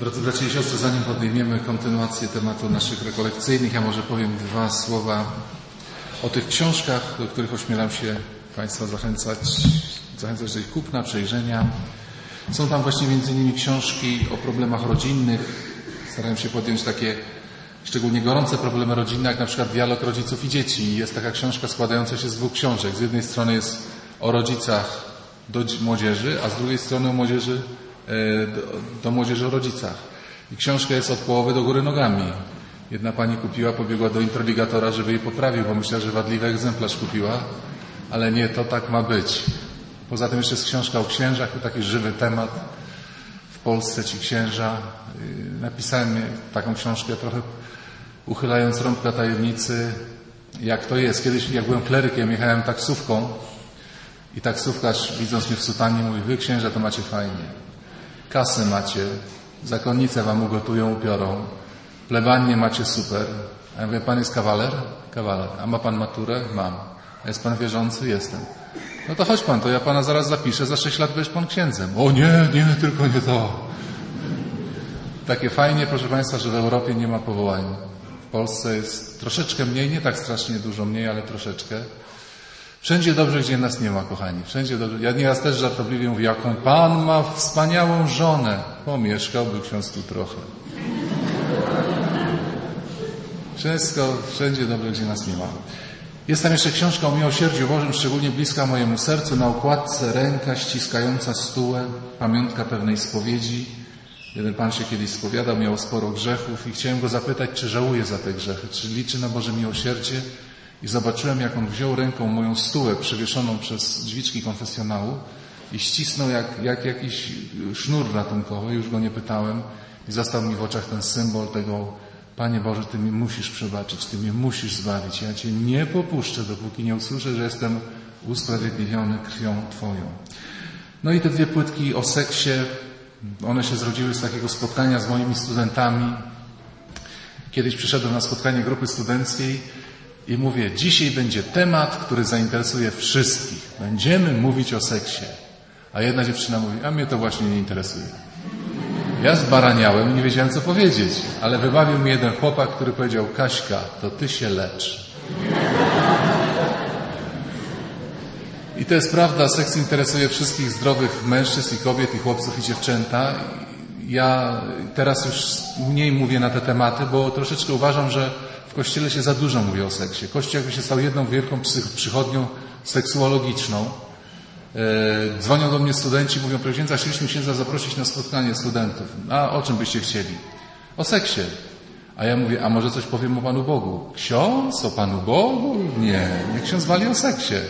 Drodzy bracia i siostry, zanim podejmiemy kontynuację tematu naszych rekolekcyjnych, ja może powiem dwa słowa o tych książkach, do których ośmielam się Państwa zachęcać, zachęcać do ich kupna, przejrzenia. Są tam właśnie między innymi książki o problemach rodzinnych. Starałem się podjąć takie szczególnie gorące problemy rodzinne, jak na przykład dialog rodziców i dzieci. Jest taka książka składająca się z dwóch książek. Z jednej strony jest o rodzicach do młodzieży, a z drugiej strony o młodzieży do, do młodzieży o rodzicach. I książka jest od połowy do góry nogami. Jedna pani kupiła, pobiegła do introligatora, żeby jej poprawił, bo myślała, że wadliwy egzemplarz kupiła, ale nie, to tak ma być. Poza tym jeszcze jest książka o księżach, to taki żywy temat. W Polsce ci księża. Y, napisałem taką książkę trochę uchylając rąbka tajemnicy, jak to jest. Kiedyś, jak byłem klerykiem, jechałem taksówką i taksówkarz, widząc mnie w sutanie, mówi, wy księża to macie fajnie. Kasę macie, zakonnice wam ugotują, upiorą, plebanie macie super. A ja mówię, pan jest kawaler? Kawaler. A ma pan maturę? Mam. A jest pan wierzący? Jestem. No to chodź pan, to ja pana zaraz zapiszę, za sześć lat będziesz pan księdzem. O nie, nie, tylko nie to. Takie fajnie, proszę państwa, że w Europie nie ma powołań. W Polsce jest troszeczkę mniej, nie tak strasznie dużo mniej, ale troszeczkę. Wszędzie dobrze, gdzie nas nie ma, kochani. Wszędzie dobrze. Ja nieraz też żartobliwie mówię, jaką Pan ma wspaniałą żonę. Pomieszkałby ksiądz tu trochę. Wszystko, wszędzie dobrze, gdzie nas nie ma. Jest tam jeszcze książka o miłosierdziu Bożym, szczególnie bliska mojemu sercu. Na okładce ręka ściskająca stułę, pamiątka pewnej spowiedzi. Jeden pan się kiedyś spowiadał, miał sporo grzechów i chciałem go zapytać, czy żałuje za te grzechy, czy liczy na Boże miłosierdzie. I zobaczyłem, jak on wziął ręką moją stułę przewieszoną przez drzwiczki konfesjonału i ścisnął jak, jak jakiś sznur ratunkowy, już go nie pytałem i został mi w oczach ten symbol tego Panie Boże, Ty mi musisz przebaczyć, Ty mnie musisz zbawić. Ja Cię nie popuszczę, dopóki nie usłyszę, że jestem usprawiedliwiony krwią Twoją. No i te dwie płytki o seksie, one się zrodziły z takiego spotkania z moimi studentami. Kiedyś przyszedłem na spotkanie grupy studenckiej i mówię, dzisiaj będzie temat, który zainteresuje wszystkich. Będziemy mówić o seksie. A jedna dziewczyna mówi, a mnie to właśnie nie interesuje. Ja zbaraniałem nie wiedziałem, co powiedzieć, ale wybawił mi jeden chłopak, który powiedział, Kaśka, to ty się lecz. I to jest prawda, seks interesuje wszystkich zdrowych mężczyzn i kobiet, i chłopców, i dziewczęta. Ja teraz już mniej mówię na te tematy, bo troszeczkę uważam, że w Kościele się za dużo mówi o seksie. Kościół jakby się stał jedną wielką przychodnią seksuologiczną. E, dzwonią do mnie studenci, mówią, księdza, chcieliśmy księdza zaprosić na spotkanie studentów. A o czym byście chcieli? O seksie. A ja mówię, a może coś powiem o Panu Bogu? Ksiądz o Panu Bogu? Nie, nie ksiądz wali o seksie.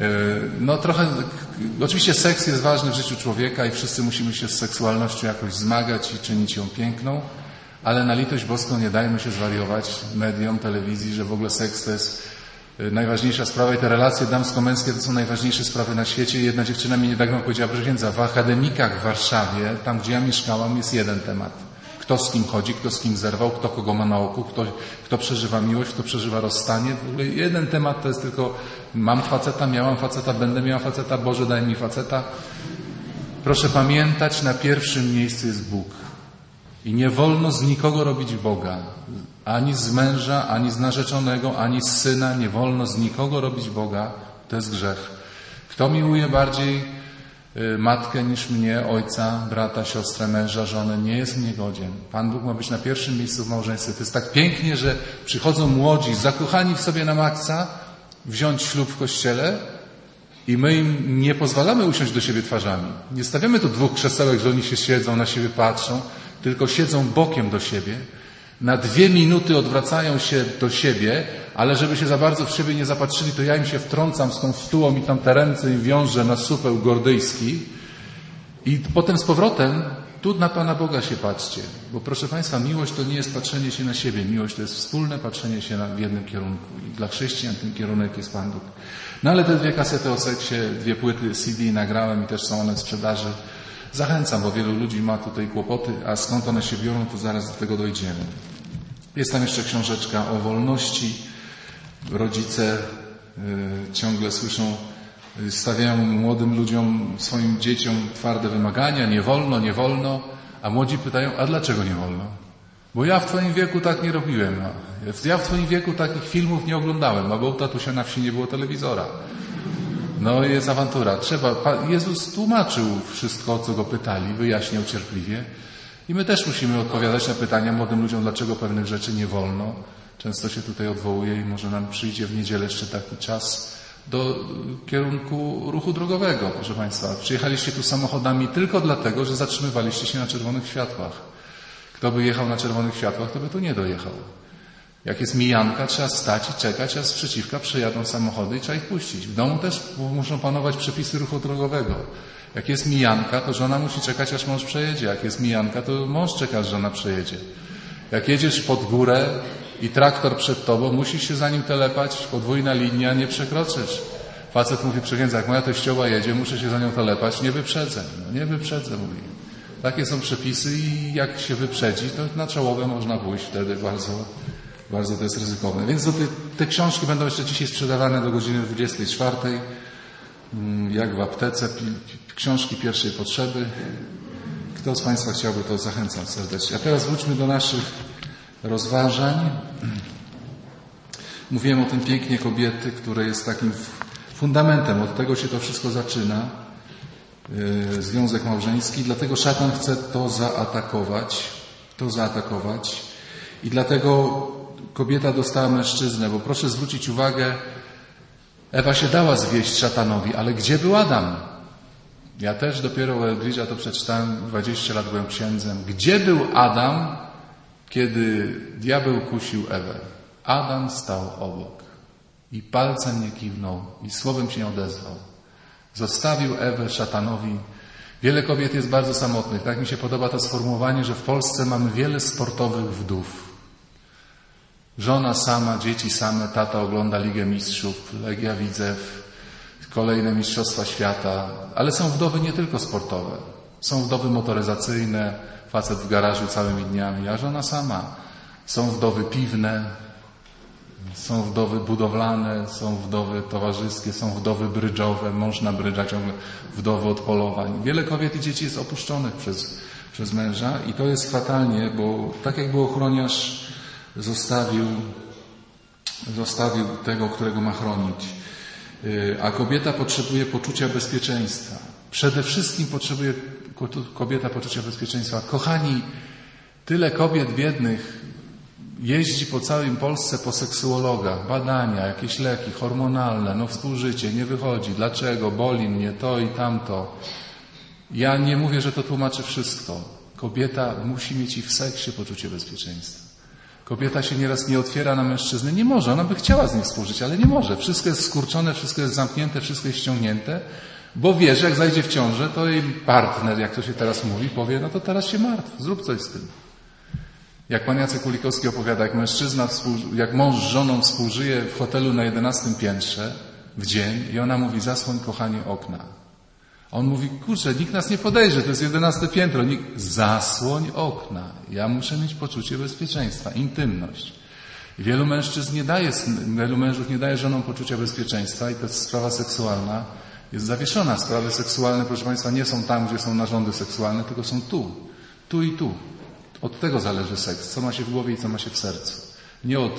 E, no trochę, oczywiście seks jest ważny w życiu człowieka i wszyscy musimy się z seksualnością jakoś zmagać i czynić ją piękną. Ale na litość boską nie dajmy się zwariować mediom, telewizji, że w ogóle seks to jest y, najważniejsza sprawa i te relacje damsko-męskie to są najważniejsze sprawy na świecie. Jedna dziewczyna mi niedawno powiedziała, proszę księdza, w akademikach w Warszawie, tam gdzie ja mieszkałam, jest jeden temat. Kto z kim chodzi, kto z kim zerwał, kto kogo ma na oku, kto, kto przeżywa miłość, kto przeżywa rozstanie. W ogóle jeden temat to jest tylko mam faceta, miałam faceta, będę miała faceta, Boże daj mi faceta. Proszę pamiętać, na pierwszym miejscu jest Bóg. I nie wolno z nikogo robić Boga. Ani z męża, ani z narzeczonego, ani z syna. Nie wolno z nikogo robić Boga. To jest grzech. Kto miłuje bardziej y, matkę niż mnie, ojca, brata, siostrę, męża, żonę, nie jest mnie godzien. Pan Bóg ma być na pierwszym miejscu w małżeństwie. To jest tak pięknie, że przychodzą młodzi, zakochani w sobie na maksa, wziąć ślub w kościele i my im nie pozwalamy usiąść do siebie twarzami. Nie stawiamy tu dwóch krzesełek, że oni się siedzą, na siebie patrzą tylko siedzą bokiem do siebie, na dwie minuty odwracają się do siebie, ale żeby się za bardzo w siebie nie zapatrzyli, to ja im się wtrącam z tą stułą i tam te ręce im wiążę na supeł gordyjski i potem z powrotem tu na Pana Boga się patrzcie, bo proszę Państwa, miłość to nie jest patrzenie się na siebie, miłość to jest wspólne patrzenie się na, w jednym kierunku i dla chrześcijan ten kierunek jest Pan Bóg. No ale te dwie kasety o seksie, dwie płyty CD nagrałem i też są one w sprzedaży. Zachęcam, bo wielu ludzi ma tutaj kłopoty, a skąd one się biorą, to zaraz do tego dojdziemy. Jest tam jeszcze książeczka o wolności. Rodzice y, ciągle słyszą, y, stawiają młodym ludziom, swoim dzieciom twarde wymagania, nie wolno, nie wolno, A młodzi pytają, a dlaczego nie wolno? Bo ja w Twoim wieku tak nie robiłem. Ja w Twoim wieku takich filmów nie oglądałem, a bo u tatusia na wsi nie było telewizora. No jest awantura. Trzeba. Jezus tłumaczył wszystko, o co go pytali, wyjaśniał cierpliwie. I my też musimy odpowiadać na pytania młodym ludziom, dlaczego pewnych rzeczy nie wolno. Często się tutaj odwołuje i może nam przyjdzie w niedzielę jeszcze taki czas do kierunku ruchu drogowego, proszę Państwa. Przyjechaliście tu samochodami tylko dlatego, że zatrzymywaliście się na czerwonych światłach. Kto by jechał na czerwonych światłach, to by tu nie dojechał. Jak jest mijanka, trzeba stać i czekać, a z przeciwka przyjadą samochody i trzeba ich puścić. W domu też muszą panować przepisy ruchu drogowego. Jak jest mijanka, to żona musi czekać, aż mąż przejedzie. Jak jest mijanka, to mąż czeka, aż żona przejedzie. Jak jedziesz pod górę i traktor przed tobą, musisz się za nim telepać, podwójna linia, nie przekroczysz. Facet mówi przy jak moja teściowa jedzie, muszę się za nią telepać, nie wyprzedzę. No nie wyprzedzę, mówi. Takie są przepisy i jak się wyprzedzi, to na czołowe można pójść wtedy bardzo, bardzo to jest ryzykowne. Więc te, te książki będą jeszcze dzisiaj sprzedawane do godziny 24. Mm, jak w aptece, książki pierwszej potrzeby. Kto z Państwa chciałby, to zachęcam serdecznie. A teraz wróćmy do naszych rozważań. Mówiłem o tym pięknie kobiety, które jest takim fundamentem. Od tego się to wszystko zaczyna. Yy, związek małżeński. Dlatego szatan chce to zaatakować. To zaatakować. I dlatego kobieta dostała mężczyznę, bo proszę zwrócić uwagę, Ewa się dała zwieść szatanowi, ale gdzie był Adam? Ja też dopiero u Eldridge'a to przeczytałem, 20 lat byłem księdzem. Gdzie był Adam, kiedy diabeł kusił Ewę? Adam stał obok i palcem nie kiwnął i słowem się nie odezwał. Zostawił Ewę szatanowi. Wiele kobiet jest bardzo samotnych. Tak mi się podoba to sformułowanie, że w Polsce mamy wiele sportowych wdów. Żona sama, dzieci same, tata ogląda Ligę Mistrzów, Legia Widzew, kolejne Mistrzostwa Świata, ale są wdowy nie tylko sportowe. Są wdowy motoryzacyjne, facet w garażu całymi dniami, a żona sama. Są wdowy piwne, są wdowy budowlane, są wdowy towarzyskie, są wdowy brydżowe, mąż na brydża ciągle, wdowy od polowań. Wiele kobiet i dzieci jest opuszczonych przez, przez męża i to jest fatalnie, bo tak jakby ochroniarz zostawił, zostawił tego, którego ma chronić. Y, a kobieta potrzebuje poczucia bezpieczeństwa. Przede wszystkim potrzebuje kobieta poczucia bezpieczeństwa. Kochani, tyle kobiet biednych jeździ po całym Polsce po seksuologach, badania, jakieś leki hormonalne, no współżycie, nie wychodzi. Dlaczego? Boli mnie to i tamto. Ja nie mówię, że to tłumaczy wszystko. Kobieta musi mieć i w seksie poczucie bezpieczeństwa. Kobieta się nieraz nie otwiera na mężczyznę. Nie może, ona by chciała z nim współżyć, ale nie może. Wszystko jest skurczone, wszystko jest zamknięte, wszystko jest ściągnięte, bo wie, że jak zajdzie w ciążę, to jej partner, jak to się teraz mówi, powie, no to teraz się martw, zrób coś z tym. Jak pan Jacek Kulikowski opowiada, jak mężczyzna, jak mąż z żoną współżyje w hotelu na jedenastym piętrze w dzień i ona mówi, zasłoń kochanie okna. On mówi, kurczę, nikt nas nie podejrzy, to jest jedenaste piętro. Nikt... Zasłoń okna. Ja muszę mieć poczucie bezpieczeństwa, intymność. Wielu mężczyzn nie daje, wielu mężów nie daje żonom poczucia bezpieczeństwa i jest sprawa seksualna jest zawieszona. Sprawy seksualne, proszę Państwa, nie są tam, gdzie są narządy seksualne, tylko są tu. Tu i tu. Od tego zależy seks. Co ma się w głowie i co ma się w sercu. Nie od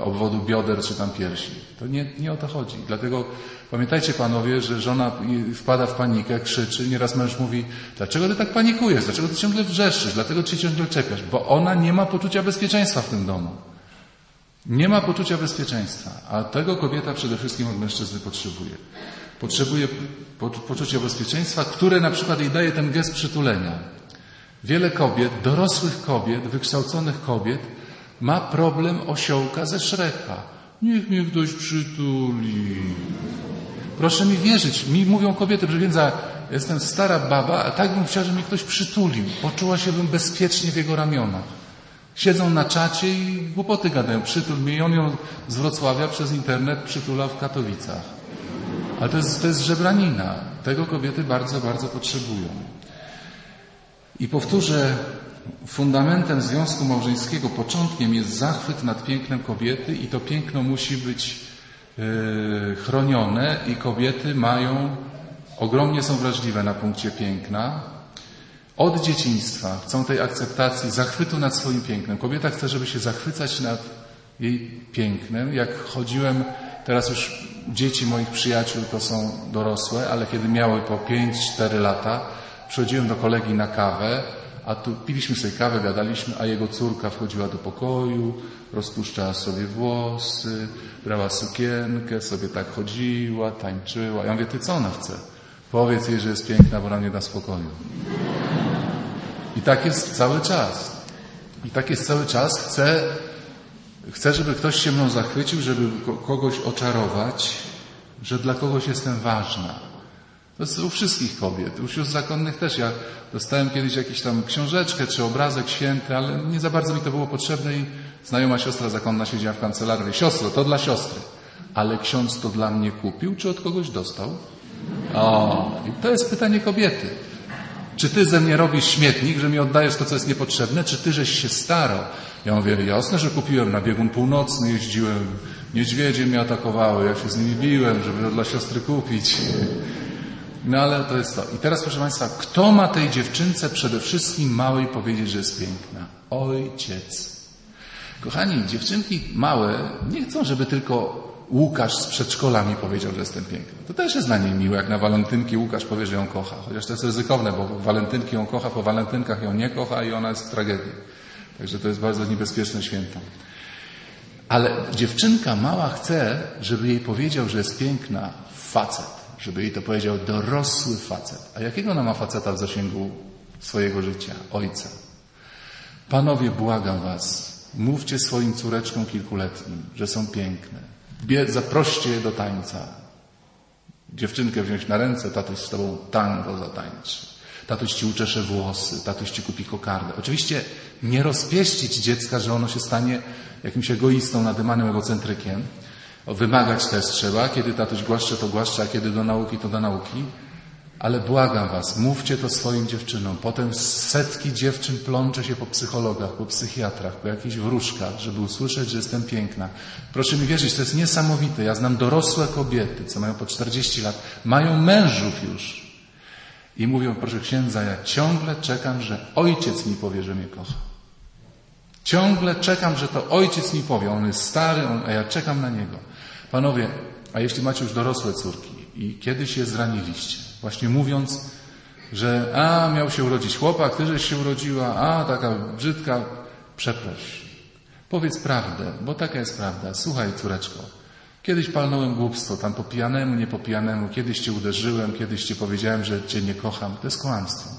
obwodu bioder czy tam piersi. To nie, nie o to chodzi. Dlatego pamiętajcie panowie, że żona wpada w panikę, krzyczy. Nieraz męż mówi, dlaczego ty tak panikujesz? Dlaczego ty ciągle wrzeszczysz? Dlaczego ty ciągle czepiasz? Bo ona nie ma poczucia bezpieczeństwa w tym domu. Nie ma poczucia bezpieczeństwa, a tego kobieta przede wszystkim od mężczyzny potrzebuje. Potrzebuje po, poczucia bezpieczeństwa, które na przykład jej daje ten gest przytulenia. Wiele kobiet, dorosłych kobiet, wykształconych kobiet, ma problem osiołka ze Szreka. Niech mnie ktoś przytuli. Proszę mi wierzyć, mi mówią kobiety, że więc jestem stara baba, a tak bym chciała, żeby mnie ktoś przytulił. Poczuła się bym bezpiecznie w jego ramionach. Siedzą na czacie i głupoty gadają. Przytul mnie on ją z Wrocławia przez internet przytula w Katowicach. Ale to jest, to jest żebranina. Tego kobiety bardzo, bardzo potrzebują. I powtórzę fundamentem związku małżeńskiego, początkiem jest zachwyt nad pięknem kobiety i to piękno musi być yy, chronione i kobiety mają, ogromnie są wrażliwe na punkcie piękna. od dzieciństwa chcą tej akceptacji, zachwytu nad swoim pięknem. Kobieta chce, żeby się zachwycać nad jej pięknem. Jak chodziłem, teraz już dzieci moich przyjaciół to są dorosłe, ale kiedy miały po 5-4 lata, przychodziłem do kolegi na kawę, a tu piliśmy sobie kawę, gadaliśmy, a jego córka wchodziła do pokoju, rozpuszczała sobie włosy, brała sukienkę, sobie tak chodziła, tańczyła. Ja mówię, ty co ona chce? Powiedz jej, że jest piękna, bo nam nie da spokoju. I tak jest cały czas. I tak jest cały czas. Chcę, chcę, żeby ktoś się mną zachwycił, żeby kogoś oczarować, że dla kogoś jestem ważna. To jest u wszystkich kobiet, u sióstr zakonnych też. Ja dostałem kiedyś jakąś tam książeczkę czy obrazek święty, ale nie za bardzo mi to było potrzebne i znajoma siostra zakonna siedziała w kancelarii. Siostro, to dla siostry. Ale ksiądz to dla mnie kupił, czy od kogoś dostał? O, i to jest pytanie kobiety. Czy ty ze mnie robisz śmietnik, że mi oddajesz to, co jest niepotrzebne, czy ty żeś się starał? Ja mówię, jasne, że kupiłem na biegun północny, jeździłem, niedźwiedzie mnie atakowały, ja się z nimi biłem, żeby to dla siostry kupić. No ale to jest to. I teraz proszę Państwa, kto ma tej dziewczynce przede wszystkim małej powiedzieć, że jest piękna? Ojciec. Kochani, dziewczynki małe nie chcą, żeby tylko Łukasz z przedszkola mi powiedział, że jestem piękny. To też jest na niej miłe, jak na walentynki Łukasz powie, że ją kocha. Chociaż to jest ryzykowne, bo walentynki ją kocha, po walentynkach ją nie kocha i ona jest w tragedii. Także to jest bardzo niebezpieczne święto. Ale dziewczynka mała chce, żeby jej powiedział, że jest piękna facet. Żeby jej to powiedział dorosły facet. A jakiego ona ma faceta w zasięgu swojego życia? Ojca. Panowie, błagam was, mówcie swoim córeczkom kilkuletnim, że są piękne zaproście je do tańca. Dziewczynkę wziąć na ręce, tatuś z tobą tango zatańczy. Tatuś ci uczesze włosy, tatuś ci kupi kokardę. Oczywiście nie rozpieścić dziecka, że ono się stanie jakimś egoistą, nadymanym egocentrykiem. Wymagać też trzeba. Kiedy tatuś głaszcze, to głaszcze, a kiedy do nauki, to do nauki. Ale błagam was, mówcie to swoim dziewczynom. Potem setki dziewczyn plącze się po psychologach, po psychiatrach, po jakichś wróżkach, żeby usłyszeć, że jestem piękna. Proszę mi wierzyć, to jest niesamowite. Ja znam dorosłe kobiety, co mają po 40 lat, mają mężów już. I mówią, proszę księdza, ja ciągle czekam, że ojciec mi powie, że mnie kocha. Ciągle czekam, że to ojciec mi powie. On jest stary, on, a ja czekam na niego. Panowie, a jeśli macie już dorosłe córki i kiedyś je zraniliście, Właśnie mówiąc, że a, miał się urodzić chłopak, ty żeś się urodziła, a, taka brzydka, przeproś. Powiedz prawdę, bo taka jest prawda. Słuchaj, córeczko, kiedyś palnąłem głupstwo, tam po pijanemu, nie po pijanemu, kiedyś cię uderzyłem, kiedyś ci powiedziałem, że cię nie kocham. To jest kłamstwo.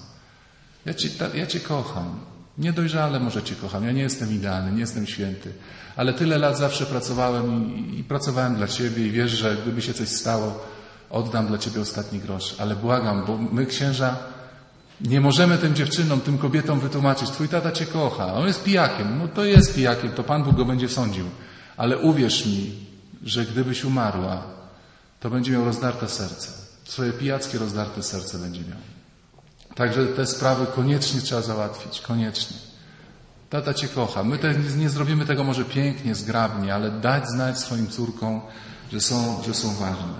Ja cię, ja cię kocham. Niedojrzale może cię kocham. Ja nie jestem idealny, nie jestem święty. Ale tyle lat zawsze pracowałem i, i pracowałem dla ciebie i wiesz, że gdyby się coś stało, oddam dla Ciebie ostatni grosz, ale błagam, bo my księża nie możemy tym dziewczynom, tym kobietom wytłumaczyć, Twój tata Cię kocha, on jest pijakiem, no to jest pijakiem, to Pan Bóg go będzie sądził. Ale uwierz mi, że gdybyś umarła, to będzie miał rozdarte serce. Swoje pijackie rozdarte serce będzie miał. Także te sprawy koniecznie trzeba załatwić, koniecznie. Tata Cię kocha. My te, nie zrobimy tego może pięknie, zgrabnie, ale dać znać swoim córkom, że są, że są ważne.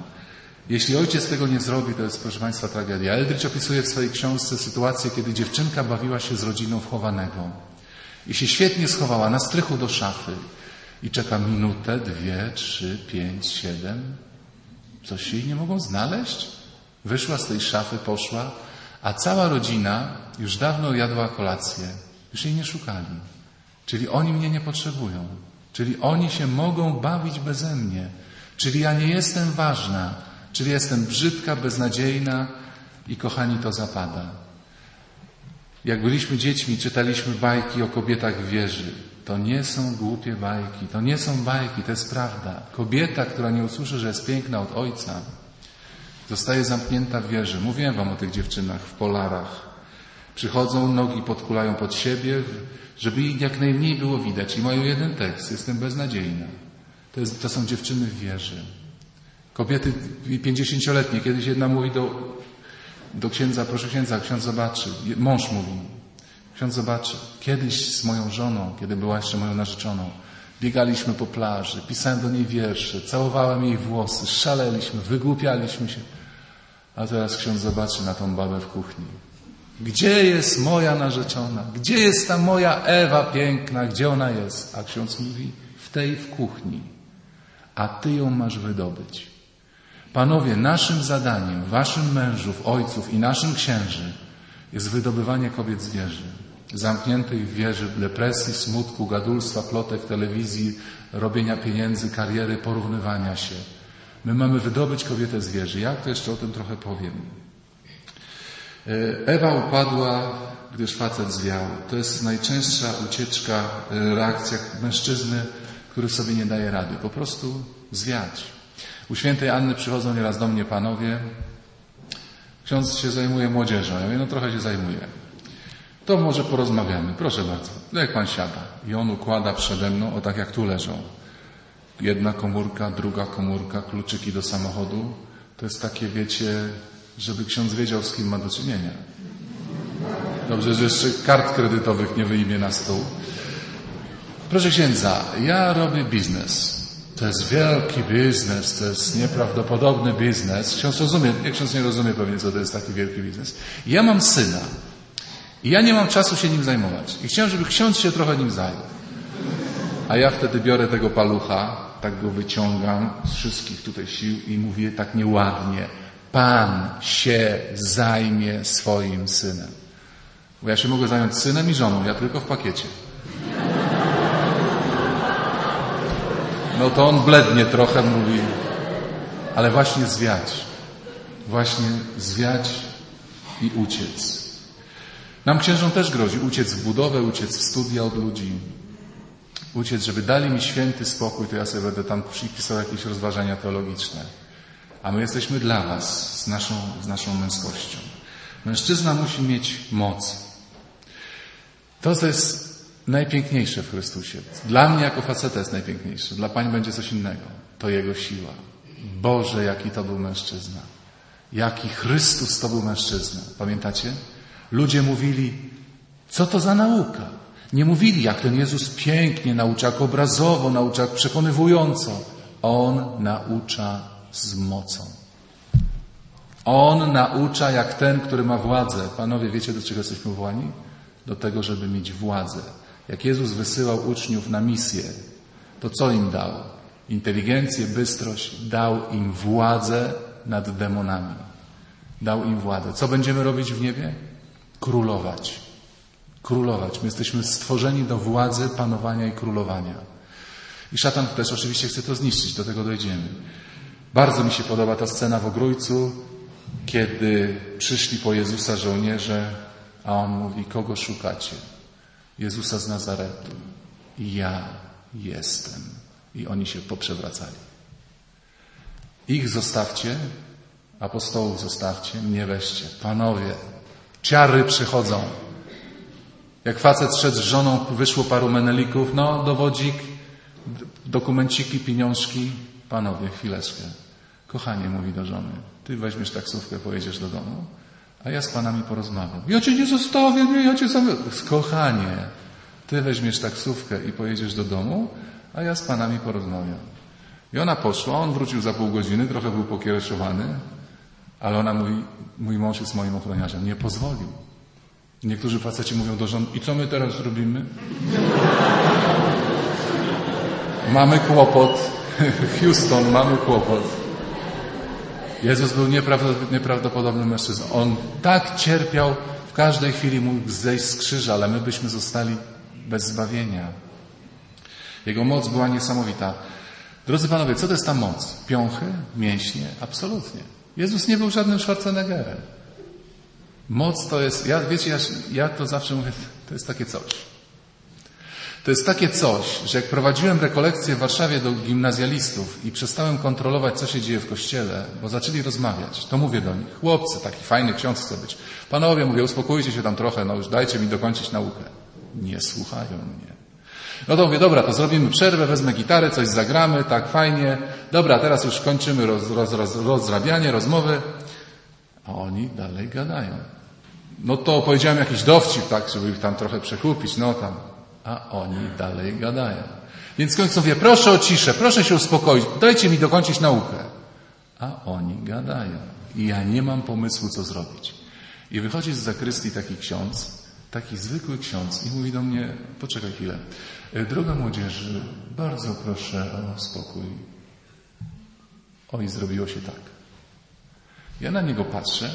Jeśli ojciec tego nie zrobi, to jest, proszę Państwa, tragedia. Eldridge opisuje w swojej książce sytuację, kiedy dziewczynka bawiła się z rodziną wchowanego i się świetnie schowała na strychu do szafy i czeka minutę, dwie, trzy, pięć, siedem. Coś jej nie mogą znaleźć? Wyszła z tej szafy, poszła, a cała rodzina już dawno jadła kolację. Już jej nie szukali. Czyli oni mnie nie potrzebują. Czyli oni się mogą bawić beze mnie. Czyli ja nie jestem ważna. Czyli jestem brzydka, beznadziejna i kochani to zapada. Jak byliśmy dziećmi, czytaliśmy bajki o kobietach w wieży. To nie są głupie bajki, to nie są bajki, to jest prawda. Kobieta, która nie usłyszy, że jest piękna od ojca, zostaje zamknięta w wieży. Mówiłem wam o tych dziewczynach w polarach. Przychodzą, nogi podkulają pod siebie, żeby ich jak najmniej było widać. I mają jeden tekst, jestem beznadziejna. To, jest, to są dziewczyny w wieży. Kobiety pięćdziesięcioletnie, kiedyś jedna mówi do, do księdza, proszę księdza, ksiądz zobaczy, mąż mówi, ksiądz zobaczy, kiedyś z moją żoną, kiedy była jeszcze moją narzeczoną, biegaliśmy po plaży, pisałem do niej wiersze, całowałem jej włosy, szaleliśmy, wygłupialiśmy się, a teraz ksiądz zobaczy na tą babę w kuchni. Gdzie jest moja narzeczona? Gdzie jest ta moja Ewa piękna? Gdzie ona jest? A ksiądz mówi, w tej w kuchni. A ty ją masz wydobyć. Panowie, naszym zadaniem, waszym mężów, ojców i naszym księży jest wydobywanie kobiet z wieży. Zamkniętych w wieży depresji, smutku, gadulstwa, plotek, telewizji, robienia pieniędzy, kariery, porównywania się. My mamy wydobyć kobietę z wieży. Jak to jeszcze o tym trochę powiem. E, Ewa upadła, gdyż facet zwiał. To jest najczęstsza ucieczka, e, reakcja mężczyzny, który sobie nie daje rady. Po prostu zwiać. U świętej Anny przychodzą nieraz do mnie panowie. Ksiądz się zajmuje młodzieżą. Ja mówię, no trochę się zajmuje. To może porozmawiamy. Proszę bardzo. Jak pan siada? I on układa przede mną, o tak jak tu leżą. Jedna komórka, druga komórka, kluczyki do samochodu. To jest takie, wiecie, żeby ksiądz wiedział, z kim ma do czynienia. Dobrze, że jeszcze kart kredytowych nie wyjmie na stół. Proszę księdza, ja robię biznes. To jest wielki biznes, to jest nieprawdopodobny biznes. Ksiądz rozumie, jak ksiądz nie rozumie pewnie, co to jest taki wielki biznes. Ja mam syna i ja nie mam czasu się nim zajmować. I chciałem, żeby ksiądz się trochę nim zajął. A ja wtedy biorę tego palucha, tak go wyciągam z wszystkich tutaj sił i mówię tak nieładnie. Pan się zajmie swoim synem. Bo ja się mogę zająć synem i żoną, ja tylko w pakiecie. No to on blednie trochę, mówi, ale właśnie zwiać. Właśnie zwiać i uciec. Nam księżom też grozi uciec w budowę, uciec w studia od ludzi. Uciec, żeby dali mi święty spokój, to ja sobie będę tam pisał jakieś rozważania teologiczne. A my jesteśmy dla Was z naszą, z naszą męskością. Mężczyzna musi mieć moc. To, co jest najpiękniejsze w Chrystusie. Dla mnie jako faceta jest najpiękniejsze. Dla Pani będzie coś innego. To Jego siła. Boże, jaki to był mężczyzna. Jaki Chrystus to był mężczyzna. Pamiętacie? Ludzie mówili, co to za nauka? Nie mówili, jak ten Jezus pięknie naucza, jak obrazowo naucza, jak przekonywująco. On naucza z mocą. On naucza jak ten, który ma władzę. Panowie, wiecie, do czego jesteśmy wołani? Do tego, żeby mieć władzę. Jak Jezus wysyłał uczniów na misję, to co im dał? Inteligencję, bystrość. Dał im władzę nad demonami. Dał im władzę. Co będziemy robić w niebie? Królować. Królować. My jesteśmy stworzeni do władzy, panowania i królowania. I szatan też oczywiście chce to zniszczyć, do tego dojdziemy. Bardzo mi się podoba ta scena w Ogrójcu, kiedy przyszli po Jezusa żołnierze, a on mówi, kogo szukacie? Jezusa z Nazaretu. I ja jestem. I oni się poprzewracali. Ich zostawcie, apostołów zostawcie, mnie weźcie. Panowie, ciary przychodzą. Jak facet szedł z żoną, wyszło paru menelików, no, dowodzik, dokumenciki, pieniążki. Panowie, chwileczkę. Kochanie, mówi do żony, ty weźmiesz taksówkę, pojedziesz do domu, a ja z panami porozmawiam. Ja cię nie zostawię, nie, ja cię sam... Kochanie, ty weźmiesz taksówkę i pojedziesz do domu, a ja z panami porozmawiam. I ona poszła, on wrócił za pół godziny, trochę był pokiereszowany, ale ona mówi, mój mąż jest moim ochroniarzem, nie pozwolił. Niektórzy faceci mówią do żon, i co my teraz zrobimy? mamy kłopot. Houston, mamy kłopot. Jezus był nieprawdopodobnym mężczyzną. On tak cierpiał, w każdej chwili mógł zejść z krzyża, ale my byśmy zostali bez zbawienia. Jego moc była niesamowita. Drodzy panowie, co to jest ta moc? Piąchy? Mięśnie? Absolutnie. Jezus nie był żadnym Schwarzeneggerem. Moc to jest, ja, wiecie, ja, ja to zawsze mówię, to jest takie coś. To jest takie coś, że jak prowadziłem rekolekcję w Warszawie do gimnazjalistów i przestałem kontrolować, co się dzieje w kościele, bo zaczęli rozmawiać, to mówię do nich, chłopcy, taki fajny ksiądz chce być. Panowie, mówię, uspokójcie się tam trochę, no już dajcie mi dokończyć naukę. Nie słuchają mnie. No to mówię, dobra, to zrobimy przerwę, wezmę gitarę, coś zagramy, tak fajnie. Dobra, teraz już kończymy roz, roz, roz, rozrabianie, rozmowy. A oni dalej gadają. No to powiedziałem jakiś dowcip, tak, żeby ich tam trochę przekupić, no tam. A oni dalej gadają. Więc w końcu mówię, proszę o ciszę, proszę się uspokoić, dajcie mi dokończyć naukę. A oni gadają. I ja nie mam pomysłu, co zrobić. I wychodzi z zakrystii taki ksiądz, taki zwykły ksiądz i mówi do mnie, poczekaj chwilę, e, droga młodzieży, bardzo proszę o spokój. Oj, zrobiło się tak. Ja na niego patrzę.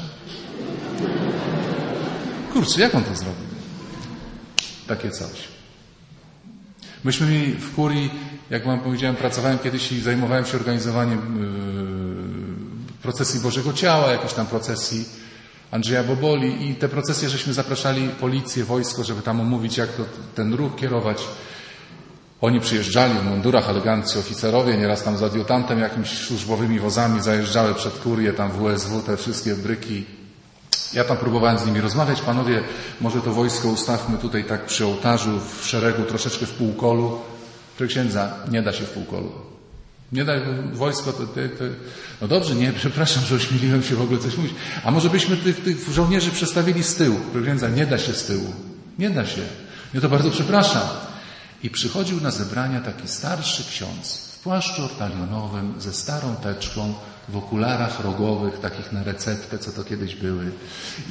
Kurczę, jak on to zrobił? Takie coś. Myśmy mieli w kurii, jak wam powiedziałem, pracowałem kiedyś i zajmowałem się organizowaniem yy, procesji Bożego Ciała, jakiejś tam procesji Andrzeja Boboli i te procesje żeśmy zapraszali policję, wojsko, żeby tam omówić, jak to, ten ruch kierować. Oni przyjeżdżali w mundurach eleganccy oficerowie, nieraz tam z adiutantem jakimiś służbowymi wozami zajeżdżały przed kurię, tam WSW, te wszystkie bryki. Ja tam próbowałem z nimi rozmawiać. Panowie, może to wojsko ustawmy tutaj tak przy ołtarzu, w szeregu, troszeczkę w półkolu. Proszę księdza, nie da się w półkolu. Nie da wojsko, to, to, to, no dobrze, nie, przepraszam, że ośmieliłem się w ogóle coś mówić. A może byśmy tych, tych żołnierzy przestawili z tyłu? Proszę księdza, nie da się z tyłu. Nie da się. Nie to bardzo przepraszam. I przychodził na zebrania taki starszy ksiądz w płaszczu ortalionowym, ze starą teczką, w okularach rogowych, takich na receptę, co to kiedyś były.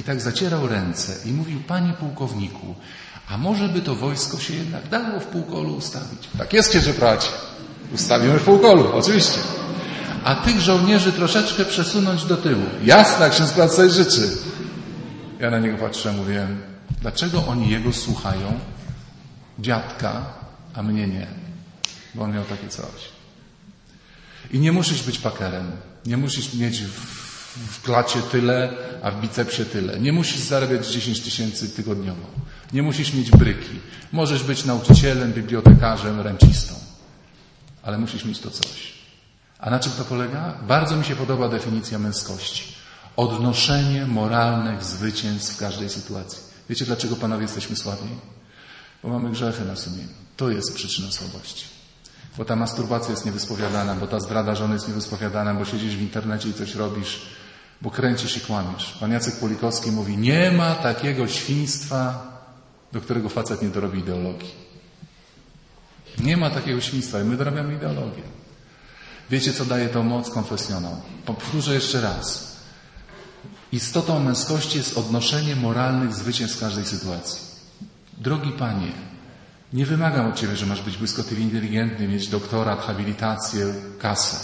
I tak zacierał ręce i mówił, panie pułkowniku, a może by to wojsko się jednak dało w półkolu ustawić? Tak jest, księże bracie. Ustawimy w półkolu, oczywiście. A tych żołnierzy troszeczkę przesunąć do tyłu. Jasne, ksiądz brat sobie życzy. Ja na niego patrzę, mówię, dlaczego oni jego słuchają? Dziadka, a mnie nie. Bo on miał takie coś. I nie musisz być pakerem. Nie musisz mieć w, w klacie tyle, a w bicepsie tyle. Nie musisz zarabiać 10 tysięcy tygodniowo. Nie musisz mieć bryki. Możesz być nauczycielem, bibliotekarzem, rencistą. Ale musisz mieć to coś. A na czym to polega? Bardzo mi się podoba definicja męskości. Odnoszenie moralnych zwycięstw w każdej sytuacji. Wiecie, dlaczego panowie jesteśmy słabi? Bo mamy grzechy na sumieniu. To jest przyczyna słabości. Bo ta masturbacja jest niewyspowiadana, bo ta zdrada żony jest niewyspowiadana, bo siedzisz w internecie i coś robisz, bo kręcisz i kłamiesz. Pan Jacek Pulikowski mówi, nie ma takiego świństwa, do którego facet nie dorobi ideologii. Nie ma takiego świństwa i my dorabiamy ideologię. Wiecie, co daje to moc konfesjonał? Powtórzę jeszcze raz. Istotą męskości jest odnoszenie moralnych zwycięstw w każdej sytuacji. Drogi Panie, nie wymagam od Ciebie, że masz być błyskotliwie inteligentny, mieć doktorat, habilitację, kasę.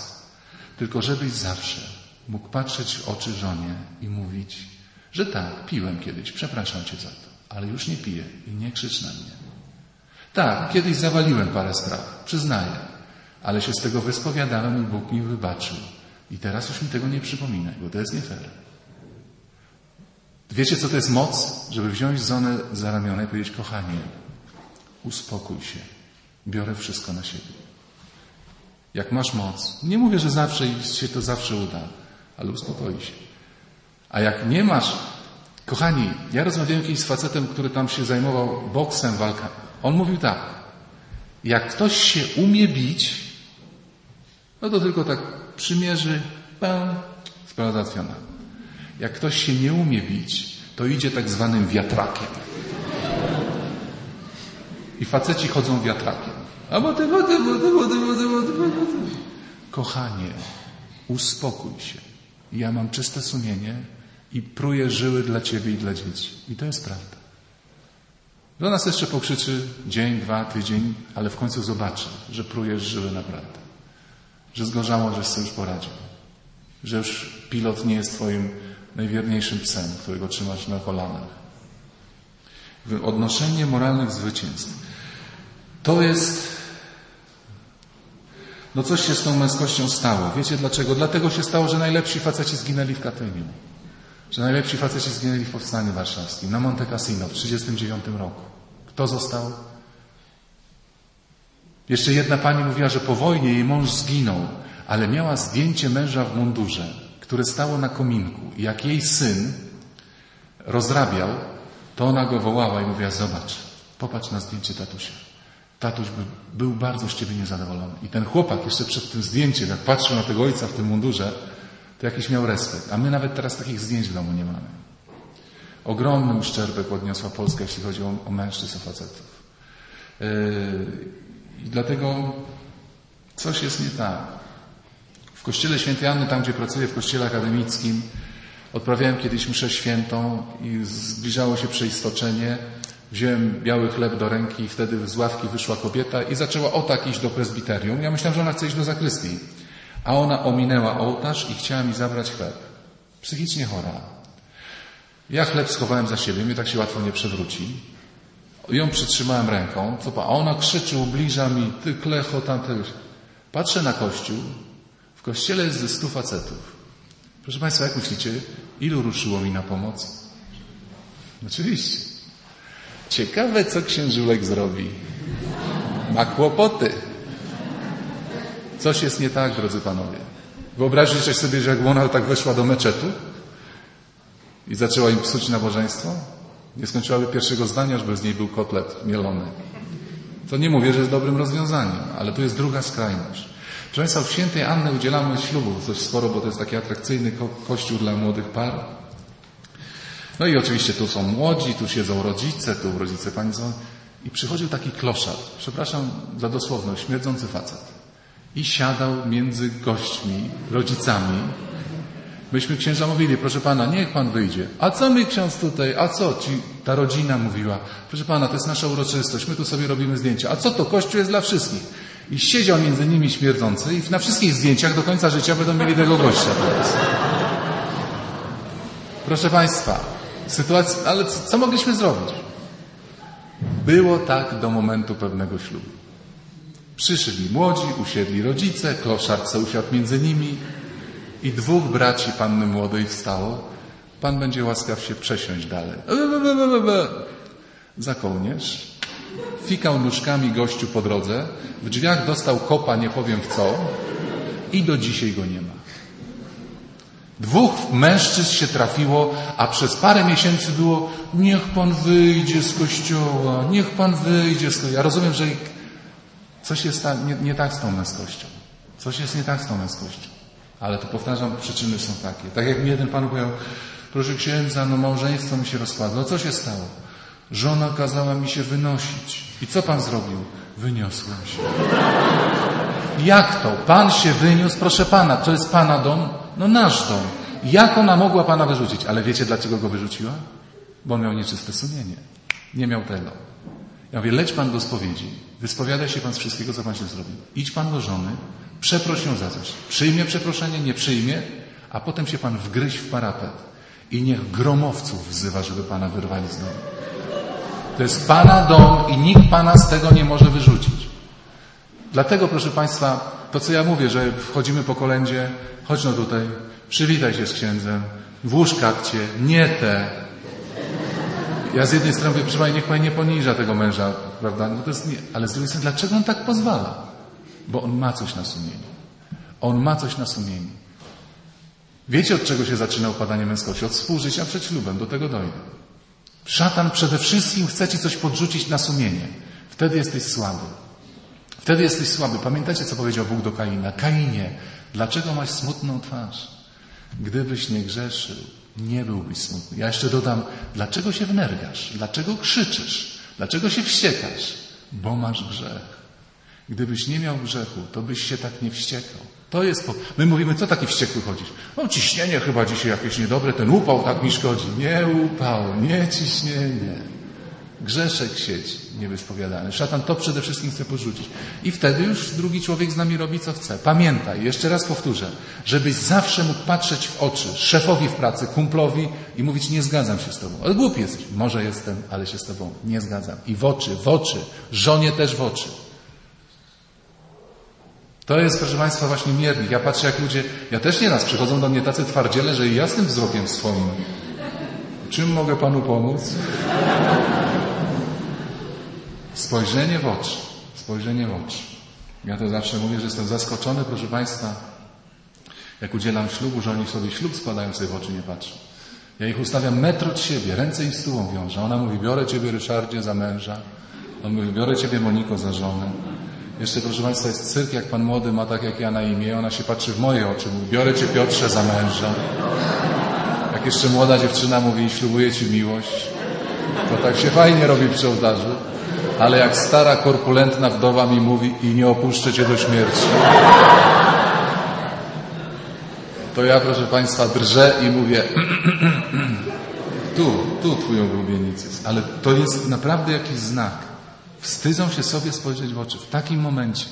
Tylko żebyś zawsze mógł patrzeć w oczy żonie i mówić, że tak, piłem kiedyś, przepraszam Cię za to, ale już nie piję i nie krzycz na mnie. Tak, kiedyś zawaliłem parę spraw, przyznaję, ale się z tego wyspowiadałem i Bóg mi wybaczył. I teraz już mi tego nie przypominaj, bo to jest nie fair. Wiecie, co to jest moc? Żeby wziąć żonę za ramiona i powiedzieć, kochanie, uspokój się. Biorę wszystko na siebie. Jak masz moc, nie mówię, że zawsze się to zawsze uda, ale uspokoi się. A jak nie masz, kochani, ja rozmawiałem kiedyś z facetem, który tam się zajmował boksem, walka. On mówił tak, jak ktoś się umie bić, no to tylko tak przymierzy, pę, sprawa załatwiona. Jak ktoś się nie umie bić, to idzie tak zwanym wiatrakiem. I faceci chodzą wiatrakiem. A bo ty, bo ty, bo ty, bo bo bo bo. Kochanie, uspokój się. Ja mam czyste sumienie i pruję żyły dla ciebie i dla dzieci. I to jest prawda. Do nas jeszcze pokrzyczy dzień, dwa, tydzień, ale w końcu zobaczy, że prujesz żyły naprawdę. Że zgorzało, że sobie już poradził. Że już pilot nie jest twoim najwierniejszym psem, którego trzymasz na kolanach. Odnoszenie moralnych zwycięstw. To jest. No coś się z tą męskością stało. Wiecie dlaczego? Dlatego się stało, że najlepsi faceci zginęli w Katyniu. Że najlepsi faceci zginęli w Powstaniu Warszawskim, na Monte Cassino w 1939 roku. Kto został? Jeszcze jedna pani mówiła, że po wojnie jej mąż zginął, ale miała zdjęcie męża w mundurze, które stało na kominku. Jak jej syn rozrabiał, to ona go wołała i mówiła, zobacz, popatrz na zdjęcie tatusia. Tatuś by, był bardzo z ciebie niezadowolony. I ten chłopak jeszcze przed tym zdjęciem, jak patrzył na tego ojca w tym mundurze, to jakiś miał respekt. A my nawet teraz takich zdjęć w domu nie mamy. Ogromny uszczerbek odniosła Polska, jeśli chodzi o, o mężczyzn, o facetów. Yy, I dlatego coś jest nie tak. Kościele świętej Anny, tam gdzie pracuję, w kościele akademickim, Odprawiałem kiedyś mszę świętą i zbliżało się przeistoczenie. Wziąłem biały chleb do ręki i wtedy z ławki wyszła kobieta i zaczęła o tak iść do prezbiterium. Ja myślałem, że ona chce iść do zakrystii. A ona ominęła ołtarz i chciała mi zabrać chleb. Psychicznie chora. Ja chleb schowałem za siebie, mnie tak się łatwo nie przewróci. Ją przytrzymałem ręką, co pa, a ona krzyczy, ubliża mi, ty klecho, tamte. Patrzę na kościół, w kościele jest ze stu facetów. Proszę Państwa, jak myślicie, ilu ruszyło mi na pomoc? Oczywiście. Ciekawe, co księżulek zrobi. Ma kłopoty. Coś jest nie tak, drodzy panowie. Wyobraźcie sobie, że jak ona tak weszła do meczetu i zaczęła im psuć nabożeństwo, nie skończyłaby pierwszego zdania, żeby z niej był kotlet mielony. To nie mówię, że jest dobrym rozwiązaniem, ale to jest druga skrajność. Proszę Państwa, w świętej Anny udzielamy ślubu dość sporo, bo to jest taki atrakcyjny ko kościół dla młodych par. No i oczywiście tu są młodzi, tu siedzą rodzice, tu rodzice pani są. I przychodził taki kloszar, przepraszam za dosłowność, śmierdzący facet. I siadał między gośćmi, rodzicami. Myśmy księża mówili, proszę pana, niech pan wyjdzie. A co my ksiądz tutaj? A co? Ci, ta rodzina mówiła, proszę pana, to jest nasza uroczystość, my tu sobie robimy zdjęcia. A co to? Kościół jest dla wszystkich. I siedział między nimi śmierdzący i na wszystkich zdjęciach do końca życia będą mieli tego gościa. Proszę Państwa, sytuacja, ale co, co mogliśmy zrobić? Było tak do momentu pewnego ślubu. Przyszli młodzi, usiedli rodzice, kloszarce usiadł między nimi i dwóch braci panny młodej wstało. Pan będzie łaskaw się przesiąść dalej. Za kołnierz fikał nóżkami gościu po drodze, w drzwiach dostał kopa, nie powiem w co i do dzisiaj go nie ma. Dwóch mężczyzn się trafiło, a przez parę miesięcy było niech pan wyjdzie z kościoła, niech pan wyjdzie z kościoła. Ja rozumiem, że coś jest nie, nie tak z tą męskością. Coś jest nie tak z tą męskością. Ale to powtarzam, przyczyny są takie. Tak jak mi jeden pan powiedział, proszę księdza, no małżeństwo mi się rozkłada. No co się stało? Żona kazała mi się wynosić. I co pan zrobił? Wyniosłem się. Jak to? Pan się wyniósł, proszę pana, to jest pana dom? No nasz dom. Jak ona mogła pana wyrzucić? Ale wiecie, dlaczego go wyrzuciła? Bo miał nieczyste sumienie. Nie miał tego. Ja mówię, leć pan do spowiedzi, wyspowiadaj się pan z wszystkiego, co pan się zrobił. Idź pan do żony, przeproś ją za coś. Przyjmie przeproszenie, nie przyjmie, a potem się pan wgryź w parapet. I niech gromowców wzywa, żeby pana wyrwali z domu. To jest Pana dom i nikt Pana z tego nie może wyrzucić. Dlatego, proszę Państwa, to co ja mówię, że wchodzimy po kolędzie, chodź no tutaj, przywitaj się z księdzem, włóż kapcie, nie te. Ja z jednej strony mówię, proszę Pani, niech Pani nie poniża tego męża, prawda? No to jest nie, ale z drugiej strony, dlaczego on tak pozwala? Bo on ma coś na sumieniu. On ma coś na sumieniu. Wiecie, od czego się zaczyna upadanie męskości? Od współżycia przed ślubem. Do tego dojdę. Szatan przede wszystkim chce ci coś podrzucić na sumienie. Wtedy jesteś słaby. Wtedy jesteś słaby. Pamiętacie, co powiedział Bóg do Kaina? Kainie, dlaczego masz smutną twarz? Gdybyś nie grzeszył, nie byłbyś smutny. Ja jeszcze dodam, dlaczego się wnerwiasz? Dlaczego krzyczysz? Dlaczego się wściekasz? Bo masz grzech. Gdybyś nie miał grzechu, to byś się tak nie wściekał. To jest po... My mówimy, co taki wściekły chodzisz? No ciśnienie chyba dzisiaj jakieś niedobre, ten upał tak mi szkodzi. Nie upał, nie ciśnienie. Grzeszek sieć niewyspowiadany. Szatan to przede wszystkim chce porzucić. I wtedy już drugi człowiek z nami robi co chce. Pamiętaj, jeszcze raz powtórzę, żebyś zawsze mógł patrzeć w oczy szefowi w pracy, kumplowi i mówić nie zgadzam się z tobą. Ale głupi jesteś. Może jestem, ale się z tobą nie zgadzam. I w oczy, w oczy. Żonie też w oczy. To jest, proszę Państwa, właśnie miernik. Ja patrzę, jak ludzie, ja też nieraz przychodzą do mnie tacy twardziele, że i jasnym wzrokiem swoim. Czym mogę Panu pomóc? Spojrzenie w oczy. Spojrzenie w oczy. Ja to zawsze mówię, że jestem zaskoczony, proszę Państwa, jak udzielam ślubu, że oni sobie ślub składają sobie w oczy, nie patrzą. Ja ich ustawiam metr od siebie, ręce im z tyłą wiążę. Ona mówi, biorę Ciebie, Ryszardzie, za męża. On mówi, biorę Ciebie, Moniko, za żonę. Jeszcze, proszę Państwa, jest cyrk, jak Pan młody ma tak jak ja na imię. Ona się patrzy w moje oczy. Mówi, biorę Cię, Piotrze, za męża. Jak jeszcze młoda dziewczyna mówi, ślubuję Ci miłość. To tak się fajnie robi przy ołtarzu. Ale jak stara, korpulentna wdowa mi mówi i nie opuszczę Cię do śmierci. to ja, proszę Państwa, drżę i mówię, tu, tu Twój ulubieniec jest. Ale to jest naprawdę jakiś znak. Wstydzą się sobie spojrzeć w oczy. W takim momencie.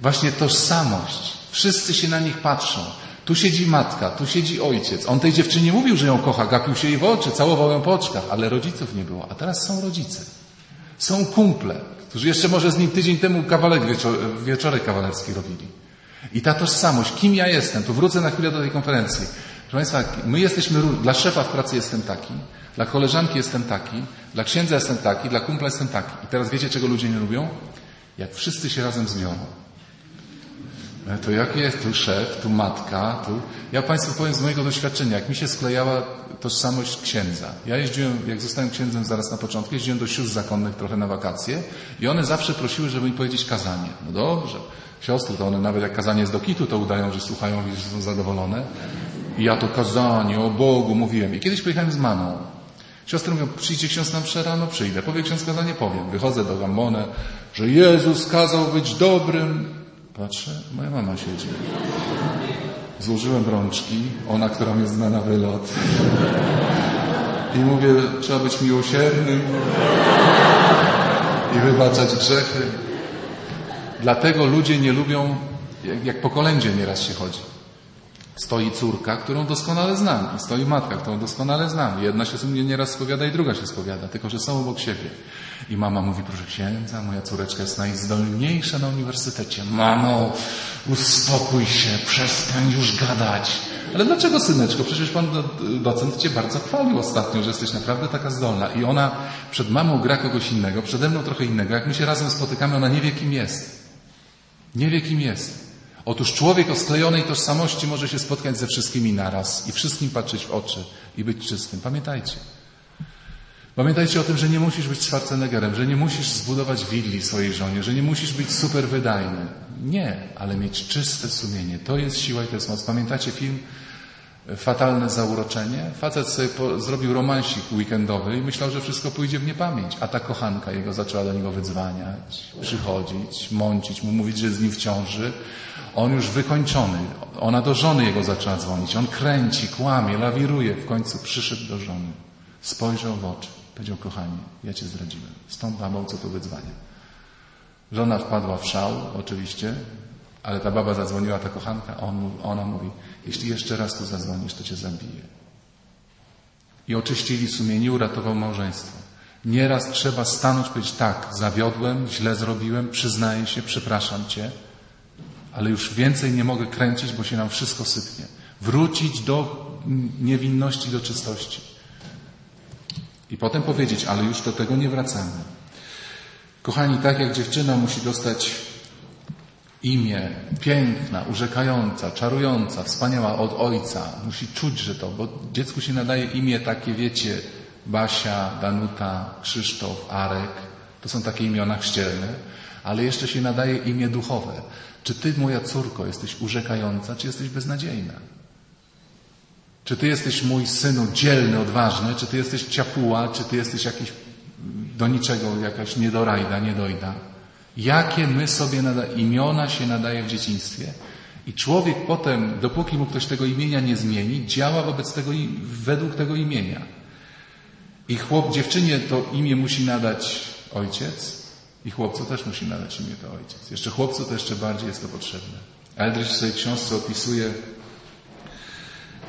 Właśnie tożsamość. Wszyscy się na nich patrzą. Tu siedzi matka, tu siedzi ojciec. On tej dziewczynie mówił, że ją kocha, gapił się jej w oczy, całował ją po oczkach, ale rodziców nie było. A teraz są rodzice. Są kumple, którzy jeszcze może z nim tydzień temu kawalek wieczor, wieczorek kawalerski robili. I ta tożsamość, kim ja jestem, tu wrócę na chwilę do tej konferencji. Proszę Państwa, my jesteśmy, dla szefa w pracy jestem taki, dla koleżanki jestem taki, dla księdza jestem taki, dla kumpla jestem taki. I teraz wiecie, czego ludzie nie lubią? Jak wszyscy się razem zbiorą. E, to jak jest tu szef, tu matka, tu... Ja Państwu powiem z mojego doświadczenia, jak mi się sklejała tożsamość księdza. Ja jeździłem, jak zostałem księdzem zaraz na początku, jeździłem do sióstr zakonnych trochę na wakacje i one zawsze prosiły, żeby mi powiedzieć kazanie. No dobrze. Siostry, to one nawet jak kazanie jest do kitu, to udają, że słuchają i że są zadowolone. Ja to kazanie o Bogu mówiłem. I kiedyś pojechałem z mamą. Siostry mówią, przyjdzie ksiądz na mszę rano, przyjdę. Powie ksiądz kazanie, powiem. Wychodzę do Gambone, że Jezus kazał być dobrym. Patrzę, moja mama siedzi. Złożyłem rączki, ona, która mnie zna na wylot. I mówię, trzeba być miłosiernym i wybaczać grzechy. Dlatego ludzie nie lubią, jak, jak po kolędzie nieraz się chodzi. Stoi córka, którą doskonale znam. I stoi matka, którą doskonale znam. Jedna się z mnie nieraz spowiada i druga się spowiada, tylko że są obok siebie. I mama mówi, proszę księdza, moja córeczka jest najzdolniejsza na uniwersytecie. Mamo, uspokój się, przestań już gadać. Ale dlaczego, syneczko? Przecież pan docent cię bardzo chwalił ostatnio, że jesteś naprawdę taka zdolna. I ona przed mamą gra kogoś innego, przede mną trochę innego. Jak my się razem spotykamy, ona nie wie, kim jest. Nie wie, kim jest. Otóż człowiek o sklejonej tożsamości może się spotkać ze wszystkimi naraz i wszystkim patrzeć w oczy i być czystym. Pamiętajcie. Pamiętajcie o tym, że nie musisz być Schwarzeneggerem, że nie musisz zbudować willi swojej żonie, że nie musisz być super wydajny. Nie, ale mieć czyste sumienie. To jest siła i to jest moc. Pamiętacie film Fatalne zauroczenie? Facet sobie po, zrobił romansik weekendowy i myślał, że wszystko pójdzie w niepamięć. A ta kochanka jego zaczęła do niego wydzwaniać, przychodzić, mącić mu, mówić, że z nim w ciąży. On już wykończony. Ona do żony jego zaczęła dzwonić. On kręci, kłamie, lawiruje. W końcu przyszedł do żony. Spojrzał w oczy. Powiedział, kochanie, ja cię zdradziłem. Z tą babą, co tu wydzwania. Żona wpadła w szał, oczywiście, ale ta baba zadzwoniła, ta kochanka, on, ona mówi, jeśli jeszcze raz tu zadzwonisz, to cię zabiję. I oczyścili sumienie, uratował małżeństwo. Nieraz trzeba stanąć, powiedzieć tak, zawiodłem, źle zrobiłem, przyznaję się, przepraszam cię, ale już więcej nie mogę kręcić, bo się nam wszystko sypnie. Wrócić do niewinności, do czystości. I potem powiedzieć, ale już do tego nie wracamy. Kochani, tak jak dziewczyna musi dostać imię piękna, urzekająca, czarująca, wspaniała od ojca, musi czuć, że to, bo dziecku się nadaje imię takie, wiecie, Basia, Danuta, Krzysztof, Arek, to są takie imiona chrzcielne, ale jeszcze się nadaje imię duchowe. Czy ty, moja córko, jesteś urzekająca, czy jesteś beznadziejna? Czy ty jesteś mój synu dzielny, odważny, czy ty jesteś ciapuła, czy ty jesteś jakiś do niczego, jakaś niedorajda, niedojda? Jakie my sobie nada, imiona się nadaje w dzieciństwie? I człowiek potem, dopóki mu ktoś tego imienia nie zmieni, działa wobec tego, według tego imienia. I chłop, dziewczynie to imię musi nadać ojciec, i chłopcu też musi nadać imię to ojciec. Jeszcze chłopcu to jeszcze bardziej jest to potrzebne. Eldridge w swojej książce opisuje,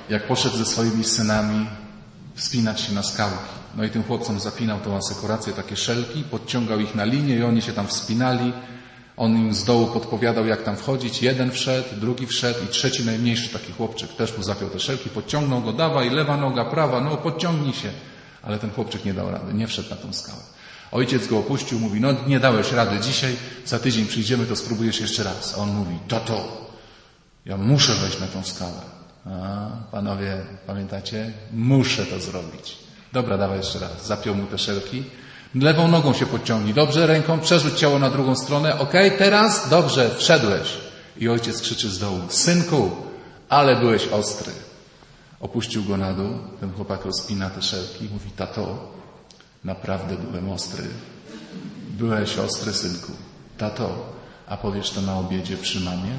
jak poszedł ze swoimi synami wspinać się na skałki. No i tym chłopcom zapinał tą asekurację, takie szelki, podciągał ich na linię i oni się tam wspinali. On im z dołu podpowiadał, jak tam wchodzić. Jeden wszedł, drugi wszedł i trzeci, najmniejszy taki chłopczyk też mu zapiął te szelki, podciągnął go, dawaj, lewa noga, prawa, no podciągnij się. Ale ten chłopczyk nie dał rady, nie wszedł na tą skałę. Ojciec go opuścił, mówi, no nie dałeś rady dzisiaj, za tydzień przyjdziemy, to spróbujesz jeszcze raz. A on mówi, tato, ja muszę wejść na tą skałę. A, panowie, pamiętacie? Muszę to zrobić. Dobra, dawaj jeszcze raz. Zapiął mu te szelki. Lewą nogą się podciągnij. Dobrze, ręką przerzuć ciało na drugą stronę. Okej, okay, teraz? Dobrze, wszedłeś. I ojciec krzyczy z dołu. Synku, ale byłeś ostry. Opuścił go na dół. Ten chłopak rozpina te szelki mówi, tato, naprawdę byłem ostry. Byłeś ostry, synku. Tato, a powiesz to na obiedzie przy mamie?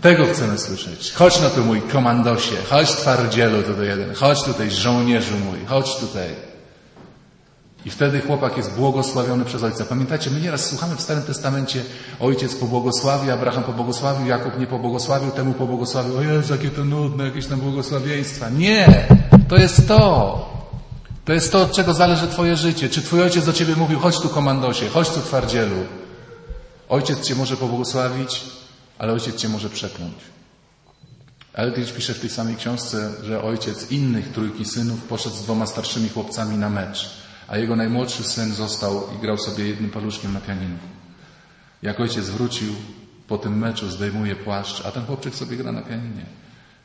Tego chcemy słyszeć. Chodź no tu mój komandosie, chodź twardzielu tutaj jeden, chodź tutaj żołnierzu mój, chodź tutaj. I wtedy chłopak jest błogosławiony przez ojca. Pamiętacie, my nieraz słuchamy w Starym Testamencie, ojciec pobłogosławił, Abraham pobłogosławił, Jakub nie pobłogosławił, temu pobłogosławił. O Jezu, jakie to nudne, jakieś tam błogosławieństwa. Nie! To jest to. To jest to, od czego zależy Twoje życie. Czy Twój ojciec do Ciebie mówił, chodź tu komandosie, chodź tu twardzielu. Ojciec Cię może pobłogosławić, ale ojciec Cię może przekląć. Eldridge pisze w tej samej książce, że ojciec innych trójki synów poszedł z dwoma starszymi chłopcami na mecz, a jego najmłodszy syn został i grał sobie jednym paluszkiem na pianinu. Jak ojciec wrócił po tym meczu, zdejmuje płaszcz, a ten chłopczyk sobie gra na pianinie.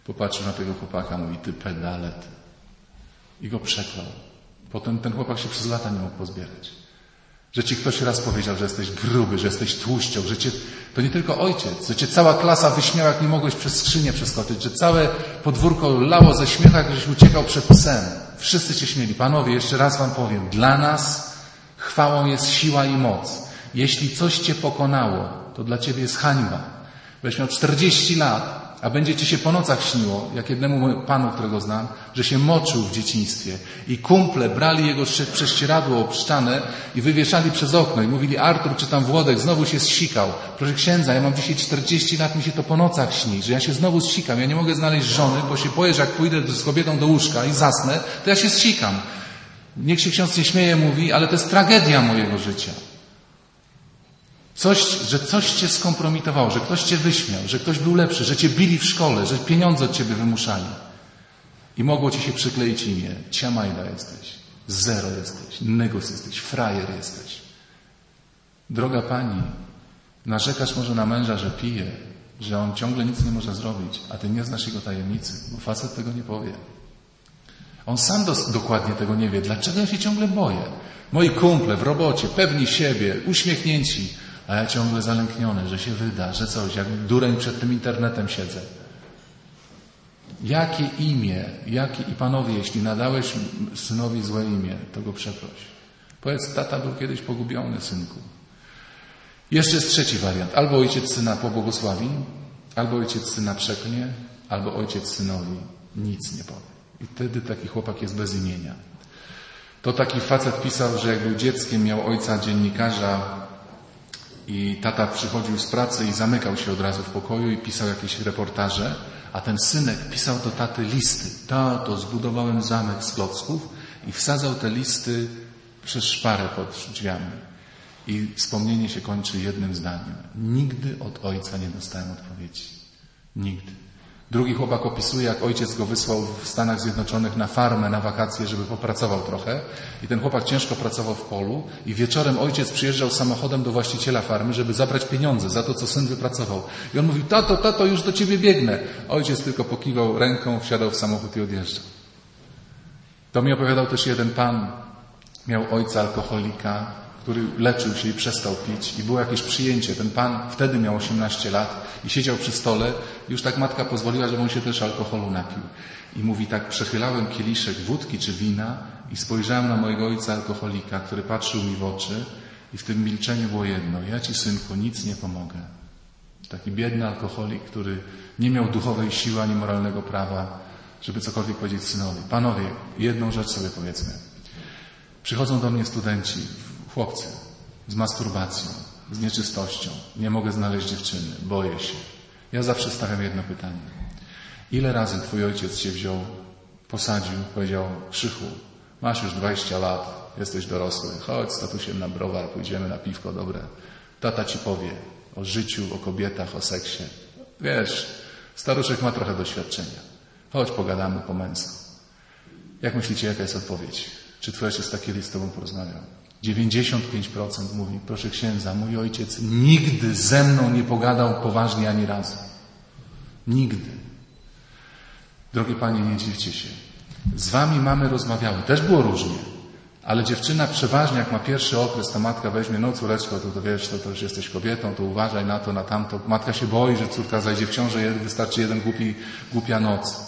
Popatrzył na tego chłopaka, mówi, ty pedalet. I go przeklął. Potem ten chłopak się przez lata nie mógł pozbierać. Że ci ktoś raz powiedział, że jesteś gruby, że jesteś tłuścią, że cię, to nie tylko ojciec, że cię cała klasa wyśmiała, jak nie mogłeś przez skrzynię przeskoczyć, że całe podwórko lało ze śmiechu, jak żeś uciekał przed psem. Wszyscy cię śmieli. Panowie, jeszcze raz wam powiem, dla nas chwałą jest siła i moc. Jeśli coś cię pokonało, to dla ciebie jest hańba. Weź miał 40 lat, a będzie ci się po nocach śniło, jak jednemu panu, którego znam, że się moczył w dzieciństwie i kumple brali jego prześcieradło ob ścianę i wywieszali przez okno i mówili Artur czy tam Włodek znowu się zsikał. Proszę księdza, ja mam dzisiaj 40 lat, mi się to po nocach śni, że ja się znowu zsikam. Ja nie mogę znaleźć żony, bo się boję, że jak pójdę z kobietą do łóżka i zasnę, to ja się zsikam. Niech się ksiądz nie śmieje, mówi, ale to jest tragedia mojego życia. Coś, że coś cię skompromitowało, że ktoś cię wyśmiał, że ktoś był lepszy, że cię bili w szkole, że pieniądze od ciebie wymuszali. I mogło ci się przykleić imię. Ciamajda jesteś, zero jesteś, negos jesteś, frajer jesteś. Droga pani, narzekasz może na męża, że pije, że on ciągle nic nie może zrobić, a ty nie znasz jego tajemnicy, bo facet tego nie powie. On sam dos- dokładnie tego nie wie. Dlaczego ja się ciągle boję? Moi kumple w robocie, pewni siebie, uśmiechnięci, a ja ciągle zalękniony, że się wyda, że coś, jak dureń przed tym internetem siedzę. Jakie imię, jakie i panowie, jeśli nadałeś synowi złe imię, to go przeproś. Powiedz, tata był kiedyś pogubiony, synku. Jeszcze jest trzeci wariant. Albo ojciec syna pobłogosławi, albo ojciec syna przeklnie, albo ojciec synowi nic nie powie. I wtedy taki chłopak jest bez imienia. To taki facet pisał, że jak był dzieckiem, miał ojca dziennikarza i tata przychodził z pracy i zamykał się od razu w pokoju i pisał jakieś reportaże, a ten synek pisał do taty listy. Tato, zbudowałem zamek z klocków i wsadzał te listy przez szparę pod drzwiami. I wspomnienie się kończy jednym zdaniem. Nigdy od ojca nie dostałem odpowiedzi. Nigdy. Drugi chłopak opisuje, jak ojciec go wysłał w Stanach Zjednoczonych na farmę, na wakacje, żeby popracował trochę. I ten chłopak ciężko pracował w polu i wieczorem ojciec przyjeżdżał samochodem do właściciela farmy, żeby zabrać pieniądze za to, co syn wypracował. I on mówił, tato, tato, już do ciebie biegnę. Ojciec tylko pokiwał ręką, wsiadał w samochód i odjeżdżał. To mi opowiadał też jeden pan. Miał ojca alkoholika, który leczył się i przestał pić i było jakieś przyjęcie. Ten pan wtedy miał 18 lat i siedział przy stole. Już tak matka pozwoliła, żeby on się też alkoholu napił. I mówi tak, przechylałem kieliszek wódki czy wina i spojrzałem na mojego ojca alkoholika, który patrzył mi w oczy i w tym milczeniu było jedno. Ja ci, synku, nic nie pomogę. Taki biedny alkoholik, który nie miał duchowej siły ani moralnego prawa, żeby cokolwiek powiedzieć synowi. Panowie, jedną rzecz sobie powiedzmy. Przychodzą do mnie studenci, chłopcy, z masturbacją, z nieczystością. Nie mogę znaleźć dziewczyny, boję się. Ja zawsze stawiam jedno pytanie. Ile razy twój ojciec cię wziął, posadził, powiedział, Krzychu, masz już 20 lat, jesteś dorosły, chodź z tatusiem na browar, pójdziemy na piwko dobre. Tata ci powie o życiu, o kobietach, o seksie. Wiesz, staruszek ma trochę doświadczenia. Chodź, pogadamy po męsku. Jak myślicie, jaka jest odpowiedź? Czy twój ojciec tak kiedyś z tobą porozmawiał? 95% mówi, proszę księdza, mój ojciec nigdy ze mną nie pogadał poważnie ani razu. Nigdy. Drogie panie, nie dziwcie się. Z wami mamy rozmawiały. Też było różnie. Ale dziewczyna przeważnie, jak ma pierwszy okres, ta matka weźmie, no córeczko, to, to wiesz, to, to już jesteś kobietą, to uważaj na to, na tamto. Matka się boi, że córka zajdzie w ciążę, wystarczy jeden głupi, głupia noc.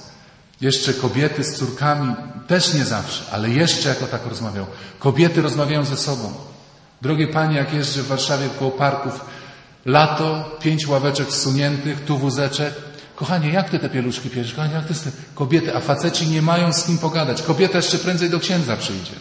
Jeszcze kobiety z córkami, też nie zawsze, ale jeszcze jako tak rozmawiał. Kobiety rozmawiają ze sobą. Drogie panie, jak jeżdżę w Warszawie koło parków, Lato, pięć ławeczek zsuniętych, tu wózeczek. Kochanie, jak ty te pieluszki pierzesz? Kochanie, jak ty te kobiety, a faceci nie mają z kim pogadać. Kobieta jeszcze prędzej do księdza przyjdzie.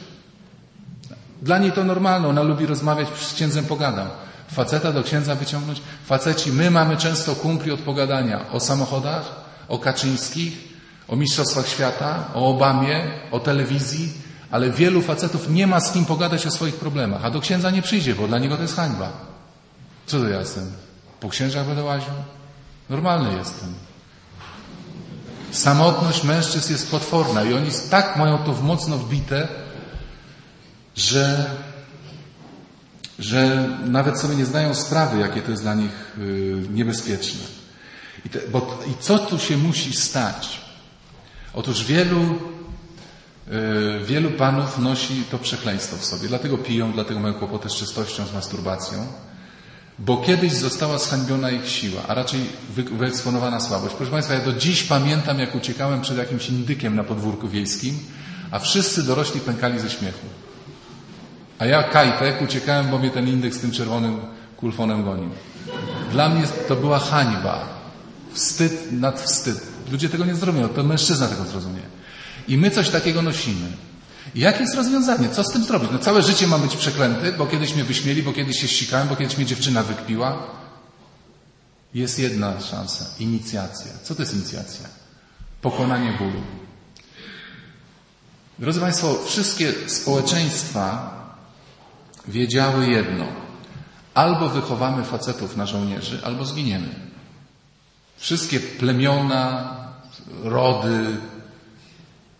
Dla niej to normalne, ona lubi rozmawiać, z księdzem pogadam. Faceta do księdza wyciągnąć. Faceci, my mamy często kumpli od pogadania o samochodach, o Kaczyńskich, o Mistrzostwach Świata, o Obamie, o telewizji, ale wielu facetów nie ma z kim pogadać o swoich problemach, a do księdza nie przyjdzie, bo dla niego to jest hańba. Co to ja jestem? Po księżach będę łaził? Normalny jestem. Samotność mężczyzn jest potworna i oni tak mają to mocno wbite, że, że nawet sobie nie zdają sprawy, jakie to jest dla nich y, niebezpieczne. I, te, bo, I co tu się musi stać? Otóż wielu, y, wielu panów nosi to przekleństwo w sobie. Dlatego piją, dlatego mają kłopoty z czystością, z masturbacją. Bo kiedyś została zhańbiona ich siła, a raczej wyeksponowana słabość. Proszę Państwa, ja do dziś pamiętam, jak uciekałem przed jakimś indykiem na podwórku wiejskim, a wszyscy dorośli pękali ze śmiechu. A ja, Kajtek, uciekałem, bo mnie ten indyk z tym czerwonym kulfonem gonił. Dla mnie to była hańba. Wstyd nad wstyd. Ludzie tego nie zrozumią, to mężczyzna tego zrozumie. I my coś takiego nosimy. Jakie jest rozwiązanie? Co z tym zrobić? No całe życie mam być przeklęty, bo kiedyś mnie wyśmieli, bo kiedyś się ścikałem, bo kiedyś mnie dziewczyna wykpiła. Jest jedna szansa. Inicjacja. Co to jest inicjacja? Pokonanie bólu. Drodzy Państwo, wszystkie społeczeństwa wiedziały jedno. Albo wychowamy facetów na żołnierzy, albo zginiemy. Wszystkie plemiona, rody,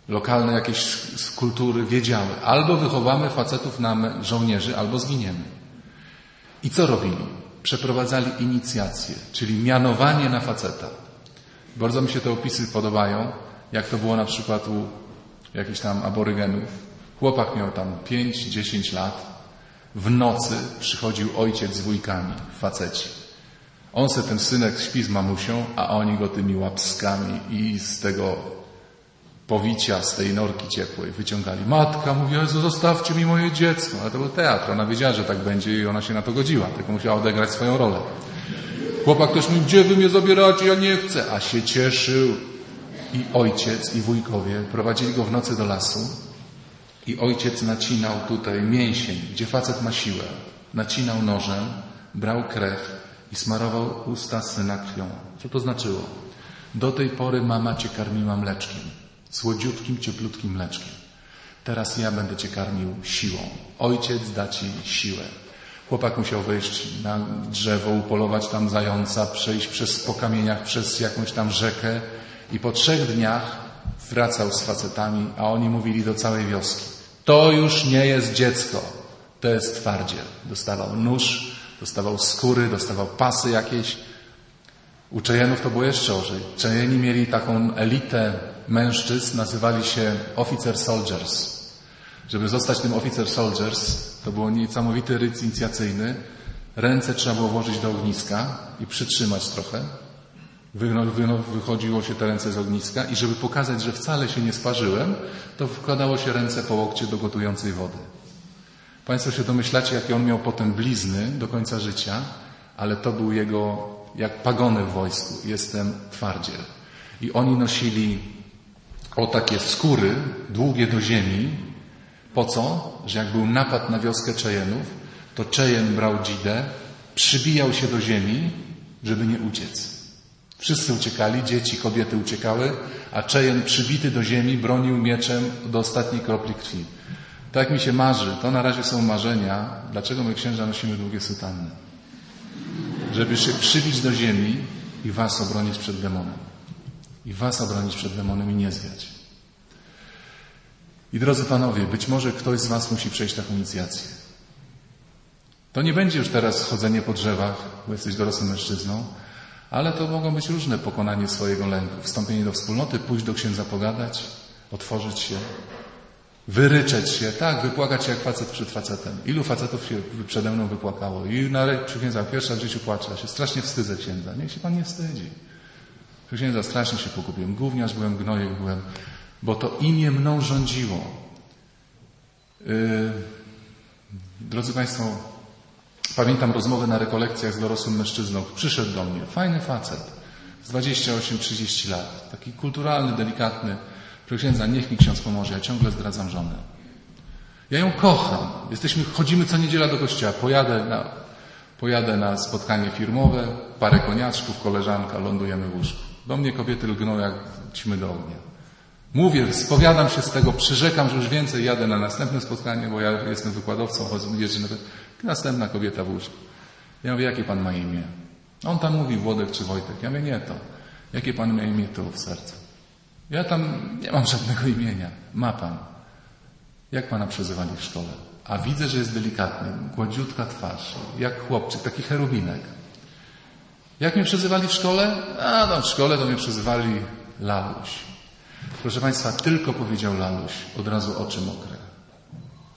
lokalne jakieś kultury wiedziały. Albo wychowamy facetów na żołnierzy, albo zginiemy. I co robili? Przeprowadzali inicjację, czyli mianowanie na faceta. Bardzo mi się te opisy podobają, jak to było na przykład u jakichś tam aborygenów. Chłopak miał tam 5-10 lat. W nocy przychodził ojciec z wujkami, faceci. On se ten synek śpi z mamusią, a oni go tymi łapskami i z tego powicia z tej norki ciepłej wyciągali. Matka mówi, Jezu, zostawcie mi moje dziecko. Ale to był teatr, ona wiedziała, że tak będzie i ona się na to godziła, tylko musiała odegrać swoją rolę. Chłopak też mówi, gdzie wy mnie zabieracie, ja nie chcę. A się cieszył. I ojciec, i wujkowie prowadzili go w nocy do lasu i ojciec nacinał tutaj mięsień, gdzie facet ma siłę. Nacinał nożem, brał krew i smarował usta syna krwią. Co to znaczyło? Do tej pory mama cię karmiła mleczkiem słodziutkim, cieplutkim mleczkiem. Teraz ja będę Cię karmił siłą. Ojciec da Ci siłę. Chłopak musiał wejść na drzewo, upolować tam zająca, przejść przez, po kamieniach przez jakąś tam rzekę i po trzech dniach wracał z facetami, a oni mówili do całej wioski. To już nie jest dziecko, to jest twardziel. Dostawał nóż, dostawał skóry, dostawał pasy jakieś. U Czejenów to było jeszcze gorzej. Czejeni mieli taką elitę mężczyzn nazywali się officer soldiers. Żeby zostać tym officer soldiers, to było niesamowity ryc inicjacyjny. Ręce trzeba było włożyć do ogniska i przytrzymać trochę. Wychodziło się te ręce z ogniska i żeby pokazać, że wcale się nie sparzyłem, to wkładało się ręce po łokcie do gotującej wody. Państwo się domyślacie, jakie on miał potem blizny do końca życia, ale to był jego, jak pagony w wojsku. Jestem twardziel. I oni nosili o takie skóry długie do ziemi. Po co? Że jak był napad na wioskę Czejenów, to Czejen brał dzidę, przybijał się do ziemi, żeby nie uciec. Wszyscy uciekali, dzieci, kobiety uciekały, a Czejen przybity do ziemi bronił mieczem do ostatniej kropli krwi. Tak mi się marzy, to na razie są marzenia. Dlaczego my księża nosimy długie sutanny? Żeby się przybić do ziemi i was obronić przed demonem i was obronić przed demonem i nie zwiać. I drodzy panowie, być może ktoś z was musi przejść taką inicjację. To nie będzie już teraz chodzenie po drzewach, bo jesteś dorosłym mężczyzną, ale to mogą być różne pokonanie swojego lęku. Wstąpienie do wspólnoty, pójść do księdza pogadać, otworzyć się, wyryczeć się, tak, wypłakać się jak facet przed facetem. Ilu facetów się przede mną wypłakało i na przy księdza pierwsza w życiu płacze. Ja się strasznie wstydzę księdza. Niech się pan nie wstydzi. Księdza strasznie się pogubiłem. Gówniarz byłem, gnojek byłem, bo to imię mną rządziło. Yy, drodzy Państwo, Pamiętam rozmowę na rekolekcjach z dorosłym mężczyzną. Przyszedł do mnie, fajny facet, z 28-30 lat, taki kulturalny, delikatny. Proszę księdza, niech mi ksiądz pomoże, ja ciągle zdradzam żonę. Ja ją kocham. Jesteśmy, chodzimy co niedziela do kościoła. Pojadę na, pojadę na spotkanie firmowe, parę koniaczków, koleżanka, lądujemy w łóżku. Do mnie kobiety lgną jak ćmy do ognia. Mówię, spowiadam się z tego, przyrzekam, że już więcej jadę na następne spotkanie, bo ja jestem wykładowcą, chodzę wierzy na Następna kobieta w łóżku. Ja mówię, jakie pan ma imię? On tam mówi Włodek czy Wojtek. Ja mówię, nie to. Jakie pan ma imię tu w sercu? Ja tam nie mam żadnego imienia. Ma pan. Jak pana przezywali w szkole? A widzę, że jest delikatny, gładziutka twarz, jak chłopczyk, taki cherubinek. Jak mnie przezywali w szkole? A no w szkole to mnie przezywali Laluś. Proszę Państwa, tylko powiedział Laluś, od razu oczy mokre.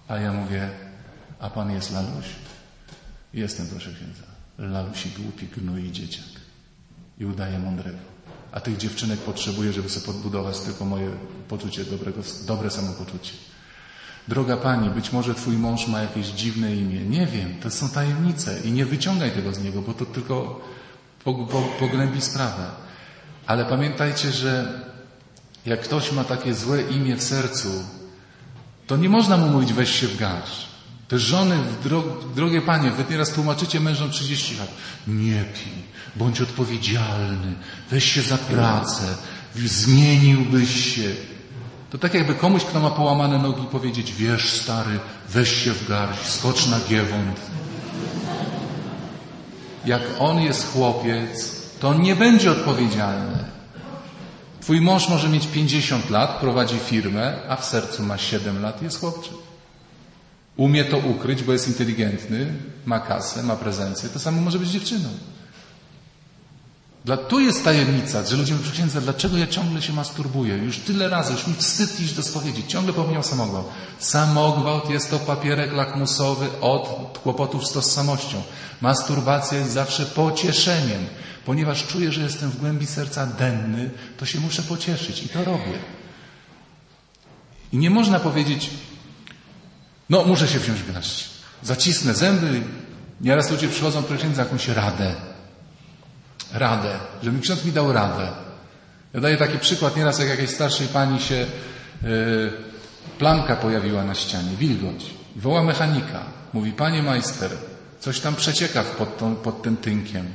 A ja mówię, a Pan jest Laluś? Jestem, proszę księdza. Lalusi głupi, gnój dzieciak. I udaje mądrego. A tych dziewczynek potrzebuję, żeby sobie podbudować tylko moje poczucie dobrego, dobre samopoczucie. Droga Pani, być może Twój mąż ma jakieś dziwne imię. Nie wiem, to są tajemnice i nie wyciągaj tego z niego, bo to tylko pogłębi sprawę. Ale pamiętajcie, że jak ktoś ma takie złe imię w sercu, to nie można mu mówić weź się w garść. Te żony, drogie panie, wy nieraz tłumaczycie mężom 30 lat. Nie pij, bądź odpowiedzialny, weź się za pracę, zmieniłbyś się. To tak jakby komuś, kto ma połamane nogi powiedzieć, wiesz stary, weź się w garść, skocz na giewont. Jak on jest chłopiec, to on nie będzie odpowiedzialny. Twój mąż może mieć 50 lat, prowadzi firmę, a w sercu ma 7 lat, jest chłopczyk. Umie to ukryć, bo jest inteligentny, ma kasę, ma prezencję. To samo może być dziewczyną. Dla, tu jest tajemnica, że ludzie mówią, księdza, dlaczego ja ciągle się masturbuję? Już tyle razy, już mi wstyd iść do spowiedzi. Ciągle popełniam samogwałt. Samogwałt jest to papierek lakmusowy od kłopotów z tożsamością. Masturbacja jest zawsze pocieszeniem. Ponieważ czuję, że jestem w głębi serca denny, to się muszę pocieszyć i to robię. I nie można powiedzieć, no, muszę się wziąć w garść. Zacisnę zęby. Nieraz ludzie przychodzą do księdza jakąś radę. Radę. Żeby ksiądz mi dał radę. Ja daję taki przykład. Nieraz jak jakiejś starszej pani się yy, plamka pojawiła na ścianie, wilgoć. Woła mechanika. Mówi, panie majster, coś tam przecieka pod, tą, pod tym tynkiem.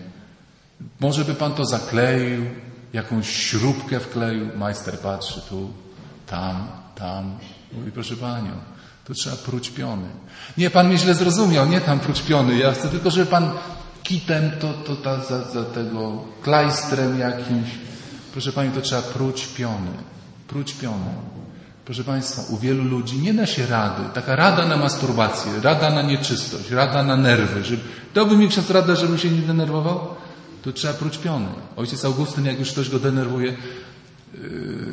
Może by pan to zakleił, jakąś śrubkę wkleił. Majster patrzy tu, tam, tam. Mówi, proszę panią, to trzeba pruć piony. Nie, pan mnie źle zrozumiał, nie tam pruć piony. Ja chcę tylko, żeby pan kitem, to, to ta, za, za tego klajstrem jakimś. Proszę pani, to trzeba pruć piony. Pruć piony. Proszę Państwa, u wielu ludzi nie da się rady. Taka rada na masturbację, rada na nieczystość, rada na nerwy. Żeby... Dałby mi ksiądz radę, żebym się nie denerwował? To trzeba pruć piony. Ojciec Augustyn, jak już ktoś go denerwuje,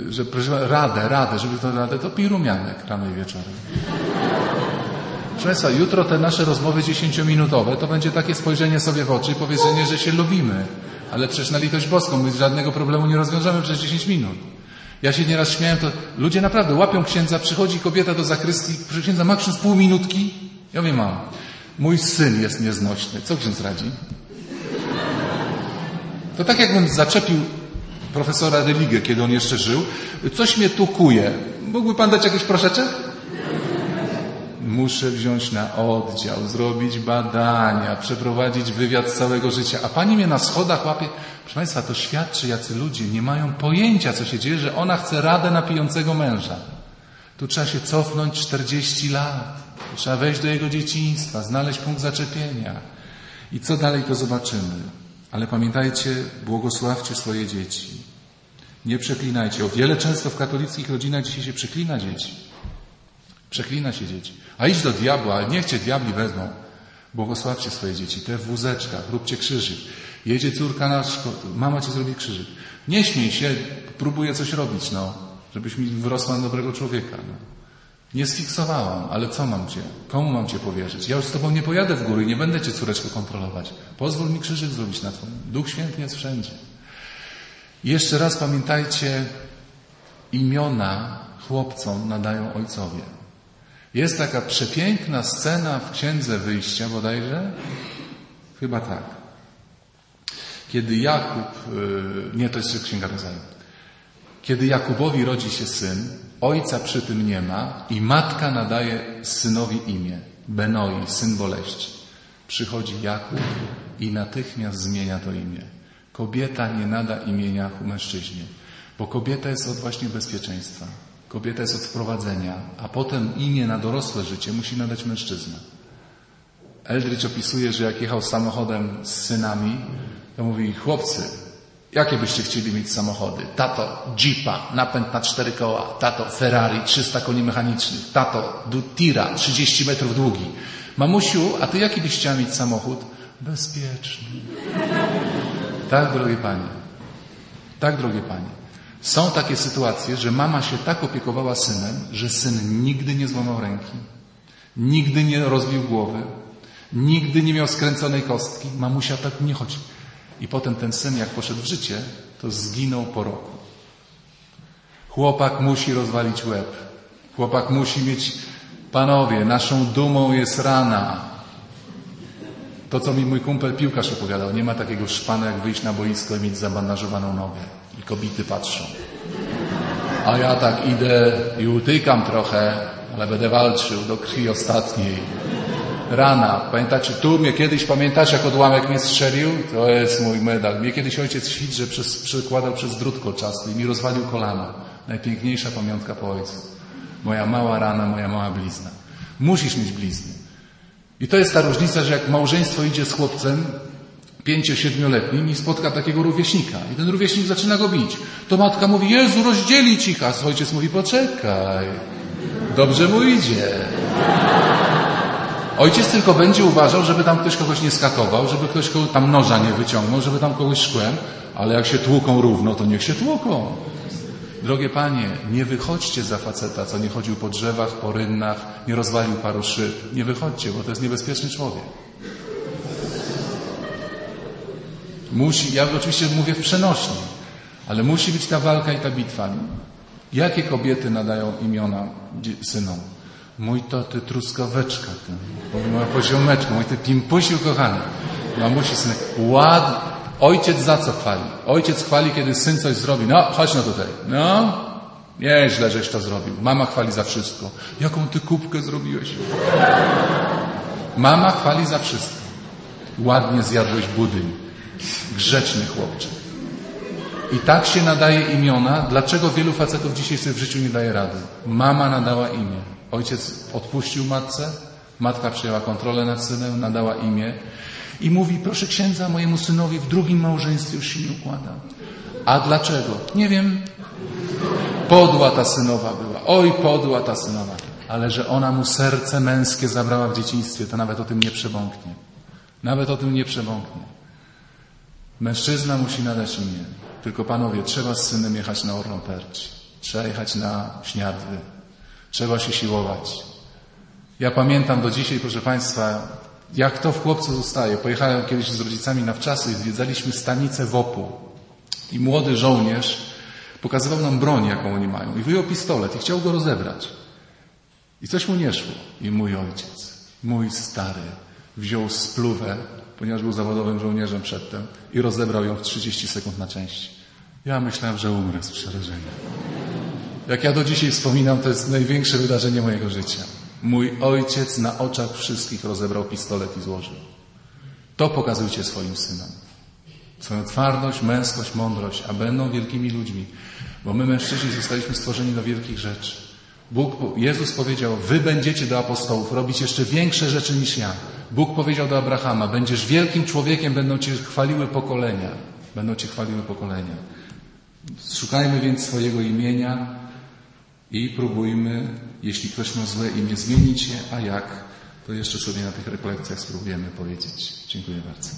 że proszę radę, radę, żeby to radę, to pij rumianek rano i wieczorem. Proszę Państwa, jutro te nasze rozmowy dziesięciominutowe to będzie takie spojrzenie sobie w oczy i powiedzenie, że się lubimy. Ale przecież na litość boską my żadnego problemu nie rozwiążemy przez 10 minut. Ja się nieraz śmiałem, to ludzie naprawdę łapią księdza, przychodzi kobieta do zakrystii, proszę księdza, ma ksiądz pół minutki? Ja mówię, mam. Mój syn jest nieznośny. Co ksiądz radzi? To tak jakbym zaczepił profesora Religę, kiedy on jeszcze żył. Coś mnie tu kuje. Mógłby pan dać jakiś proszeczek? Muszę wziąć na oddział, zrobić badania, przeprowadzić wywiad z całego życia. A pani mnie na schodach łapie. Proszę Państwa, to świadczy, jacy ludzie nie mają pojęcia, co się dzieje, że ona chce radę na pijącego męża. Tu trzeba się cofnąć 40 lat. Trzeba wejść do jego dzieciństwa, znaleźć punkt zaczepienia. I co dalej, to zobaczymy. Ale pamiętajcie, błogosławcie swoje dzieci. Nie przeklinajcie. O wiele często w katolickich rodzinach dzisiaj się przeklina dzieci. Przeklina się dzieci. A idź do diabła, ale niech cię diabli wezmą. Błogosławcie swoje dzieci. Te w wózeczkach, róbcie krzyżyk. Jedzie córka na szkołę, mama ci zrobi krzyżyk. Nie śmiej się, próbuję coś robić, no. Żebyś mi wyrosła na dobrego człowieka. No. Nie sfiksowałam, ale co mam cię? Komu mam cię powierzyć? Ja już z tobą nie pojadę w góry i nie będę cię córeczko kontrolować. Pozwól mi krzyżyk zrobić na twoim. Duch Święty jest wszędzie. I jeszcze raz pamiętajcie, imiona chłopcom nadają ojcowie. Jest taka przepiękna scena w Księdze Wyjścia bodajże, Chyba tak. Kiedy Jakub, y, nie, to jest Księga Rodzaju. Kiedy Jakubowi rodzi się syn, ojca przy tym nie ma i matka nadaje synowi imię. Benoi, syn boleści. Przychodzi Jakub i natychmiast zmienia to imię. Kobieta nie nada imienia mężczyźnie, bo kobieta jest od właśnie bezpieczeństwa. Kobieta jest od wprowadzenia, a potem imię na dorosłe życie musi nadać mężczyzna. Eldridge opisuje, że jak jechał samochodem z synami, to mówi, chłopcy, jakie byście chcieli mieć samochody? Tato, Jeepa, napęd na cztery koła. Tato, Ferrari, 300 koni mechanicznych. Tato, Tira, 30 metrów długi. Mamusiu, a ty jaki byś chciała mieć samochód? Bezpieczny. Tak, drogie panie. Tak, drogie panie. Są takie sytuacje, że mama się tak opiekowała synem, że syn nigdy nie złamał ręki, nigdy nie rozbił głowy, nigdy nie miał skręconej kostki. Mamusia tak nie chodzi. I potem ten syn, jak poszedł w życie, to zginął po roku. Chłopak musi rozwalić łeb. Chłopak musi mieć, panowie, naszą dumą jest rana. To, co mi mój kumpel piłkarz opowiadał, nie ma takiego szpana, jak wyjść na boisko i mieć zabandażowaną nogę. I kobiety patrzą. A ja tak idę i utykam trochę, ale będę walczył do krwi ostatniej. Rana. Pamiętacie, tu mnie kiedyś, pamiętacie, jak odłamek mnie strzelił? To jest mój medal. Mnie kiedyś ojciec świdrze przez, przekładał przez drut kolczasty i mi rozwalił kolano. Najpiękniejsza pamiątka po ojcu. Moja mała rana, moja mała blizna. Musisz mieć blizny. I to jest ta różnica, że jak małżeństwo idzie z chłopcem pięcio-siedmioletnim i spotka takiego rówieśnika i ten rówieśnik zaczyna go bić, to matka mówi, Jezu, rozdzieli ich, a ojciec mówi, poczekaj, dobrze mu idzie. Ojciec tylko będzie uważał, żeby tam ktoś kogoś nie skatował, żeby ktoś tam noża nie wyciągnął, żeby tam kogoś szkłem, ale jak się tłuką równo, to niech się tłuką. Drogie panie, nie wychodźcie za faceta, co nie chodził po drzewach, po rynnach, nie rozwalił paru szyb. Nie wychodźcie, bo to jest niebezpieczny człowiek. Musi, ja oczywiście mówię w przenośni, ale musi być ta walka i ta bitwa. Jakie kobiety nadają imiona synom? Mój to ty truskaweczka, ty, moja poziomeczka, mój ty pimpusiu kochany. Mamusi synek, ład, ojciec za co chwali? Ojciec chwali, kiedy syn coś zrobi. No, chodź no tutaj. No, nieźle, żeś to zrobił. Mama chwali za wszystko. Jaką ty kubkę zrobiłeś? Mama chwali za wszystko. Ładnie zjadłeś budyń. Grzeczny chłopcze. I tak się nadaje imiona. Dlaczego wielu facetów dzisiaj sobie w życiu nie daje rady? Mama nadała imię. Ojciec odpuścił matce, matka przyjęła kontrolę nad synem, nadała imię i mówi, proszę księdza, mojemu synowi w drugim małżeństwie już się nie układa. A dlaczego? Nie wiem. Podła ta synowa była. Oj, podła ta synowa. Ale że ona mu serce męskie zabrała w dzieciństwie, to nawet o tym nie przebąknie. Nawet o tym nie przebąknie. Mężczyzna musi nadać imię. Tylko panowie, trzeba z synem jechać na Orlą. Trzeba jechać na Śniadwy. Trzeba się siłować. Ja pamiętam do dzisiaj, proszę Państwa, jak to w chłopcu zostaje. Pojechałem kiedyś z rodzicami na wczasy i zwiedzaliśmy stanicę WOP-u. I młody żołnierz pokazywał nam broń, jaką oni mają. I wyjął pistolet i chciał go rozebrać. I coś mu nie szło. I mój ojciec, mój stary, wziął spluwę, ponieważ był zawodowym żołnierzem przedtem i rozebrał ją w 30 sekund na części. Ja myślałem, że umrę z przerażenia. Jak ja do dzisiaj wspominam, to jest największe wydarzenie mojego życia. Mój ojciec na oczach wszystkich rozebrał pistolet i złożył. To pokazujcie swoim synom. Swoją twardość, męskość, mądrość, a będą wielkimi ludźmi. Bo my mężczyźni zostaliśmy stworzeni do wielkich rzeczy. Bóg, Jezus powiedział, wy będziecie do apostołów robić jeszcze większe rzeczy niż ja. Bóg powiedział do Abrahama, będziesz wielkim człowiekiem, będą cię chwaliły pokolenia. Będą cię chwaliły pokolenia. Szukajmy więc swojego imienia, i próbujmy, jeśli ktoś ma złe imię, zmienić je, a jak, to jeszcze sobie na tych rekolekcjach spróbujemy powiedzieć. Dziękuję bardzo.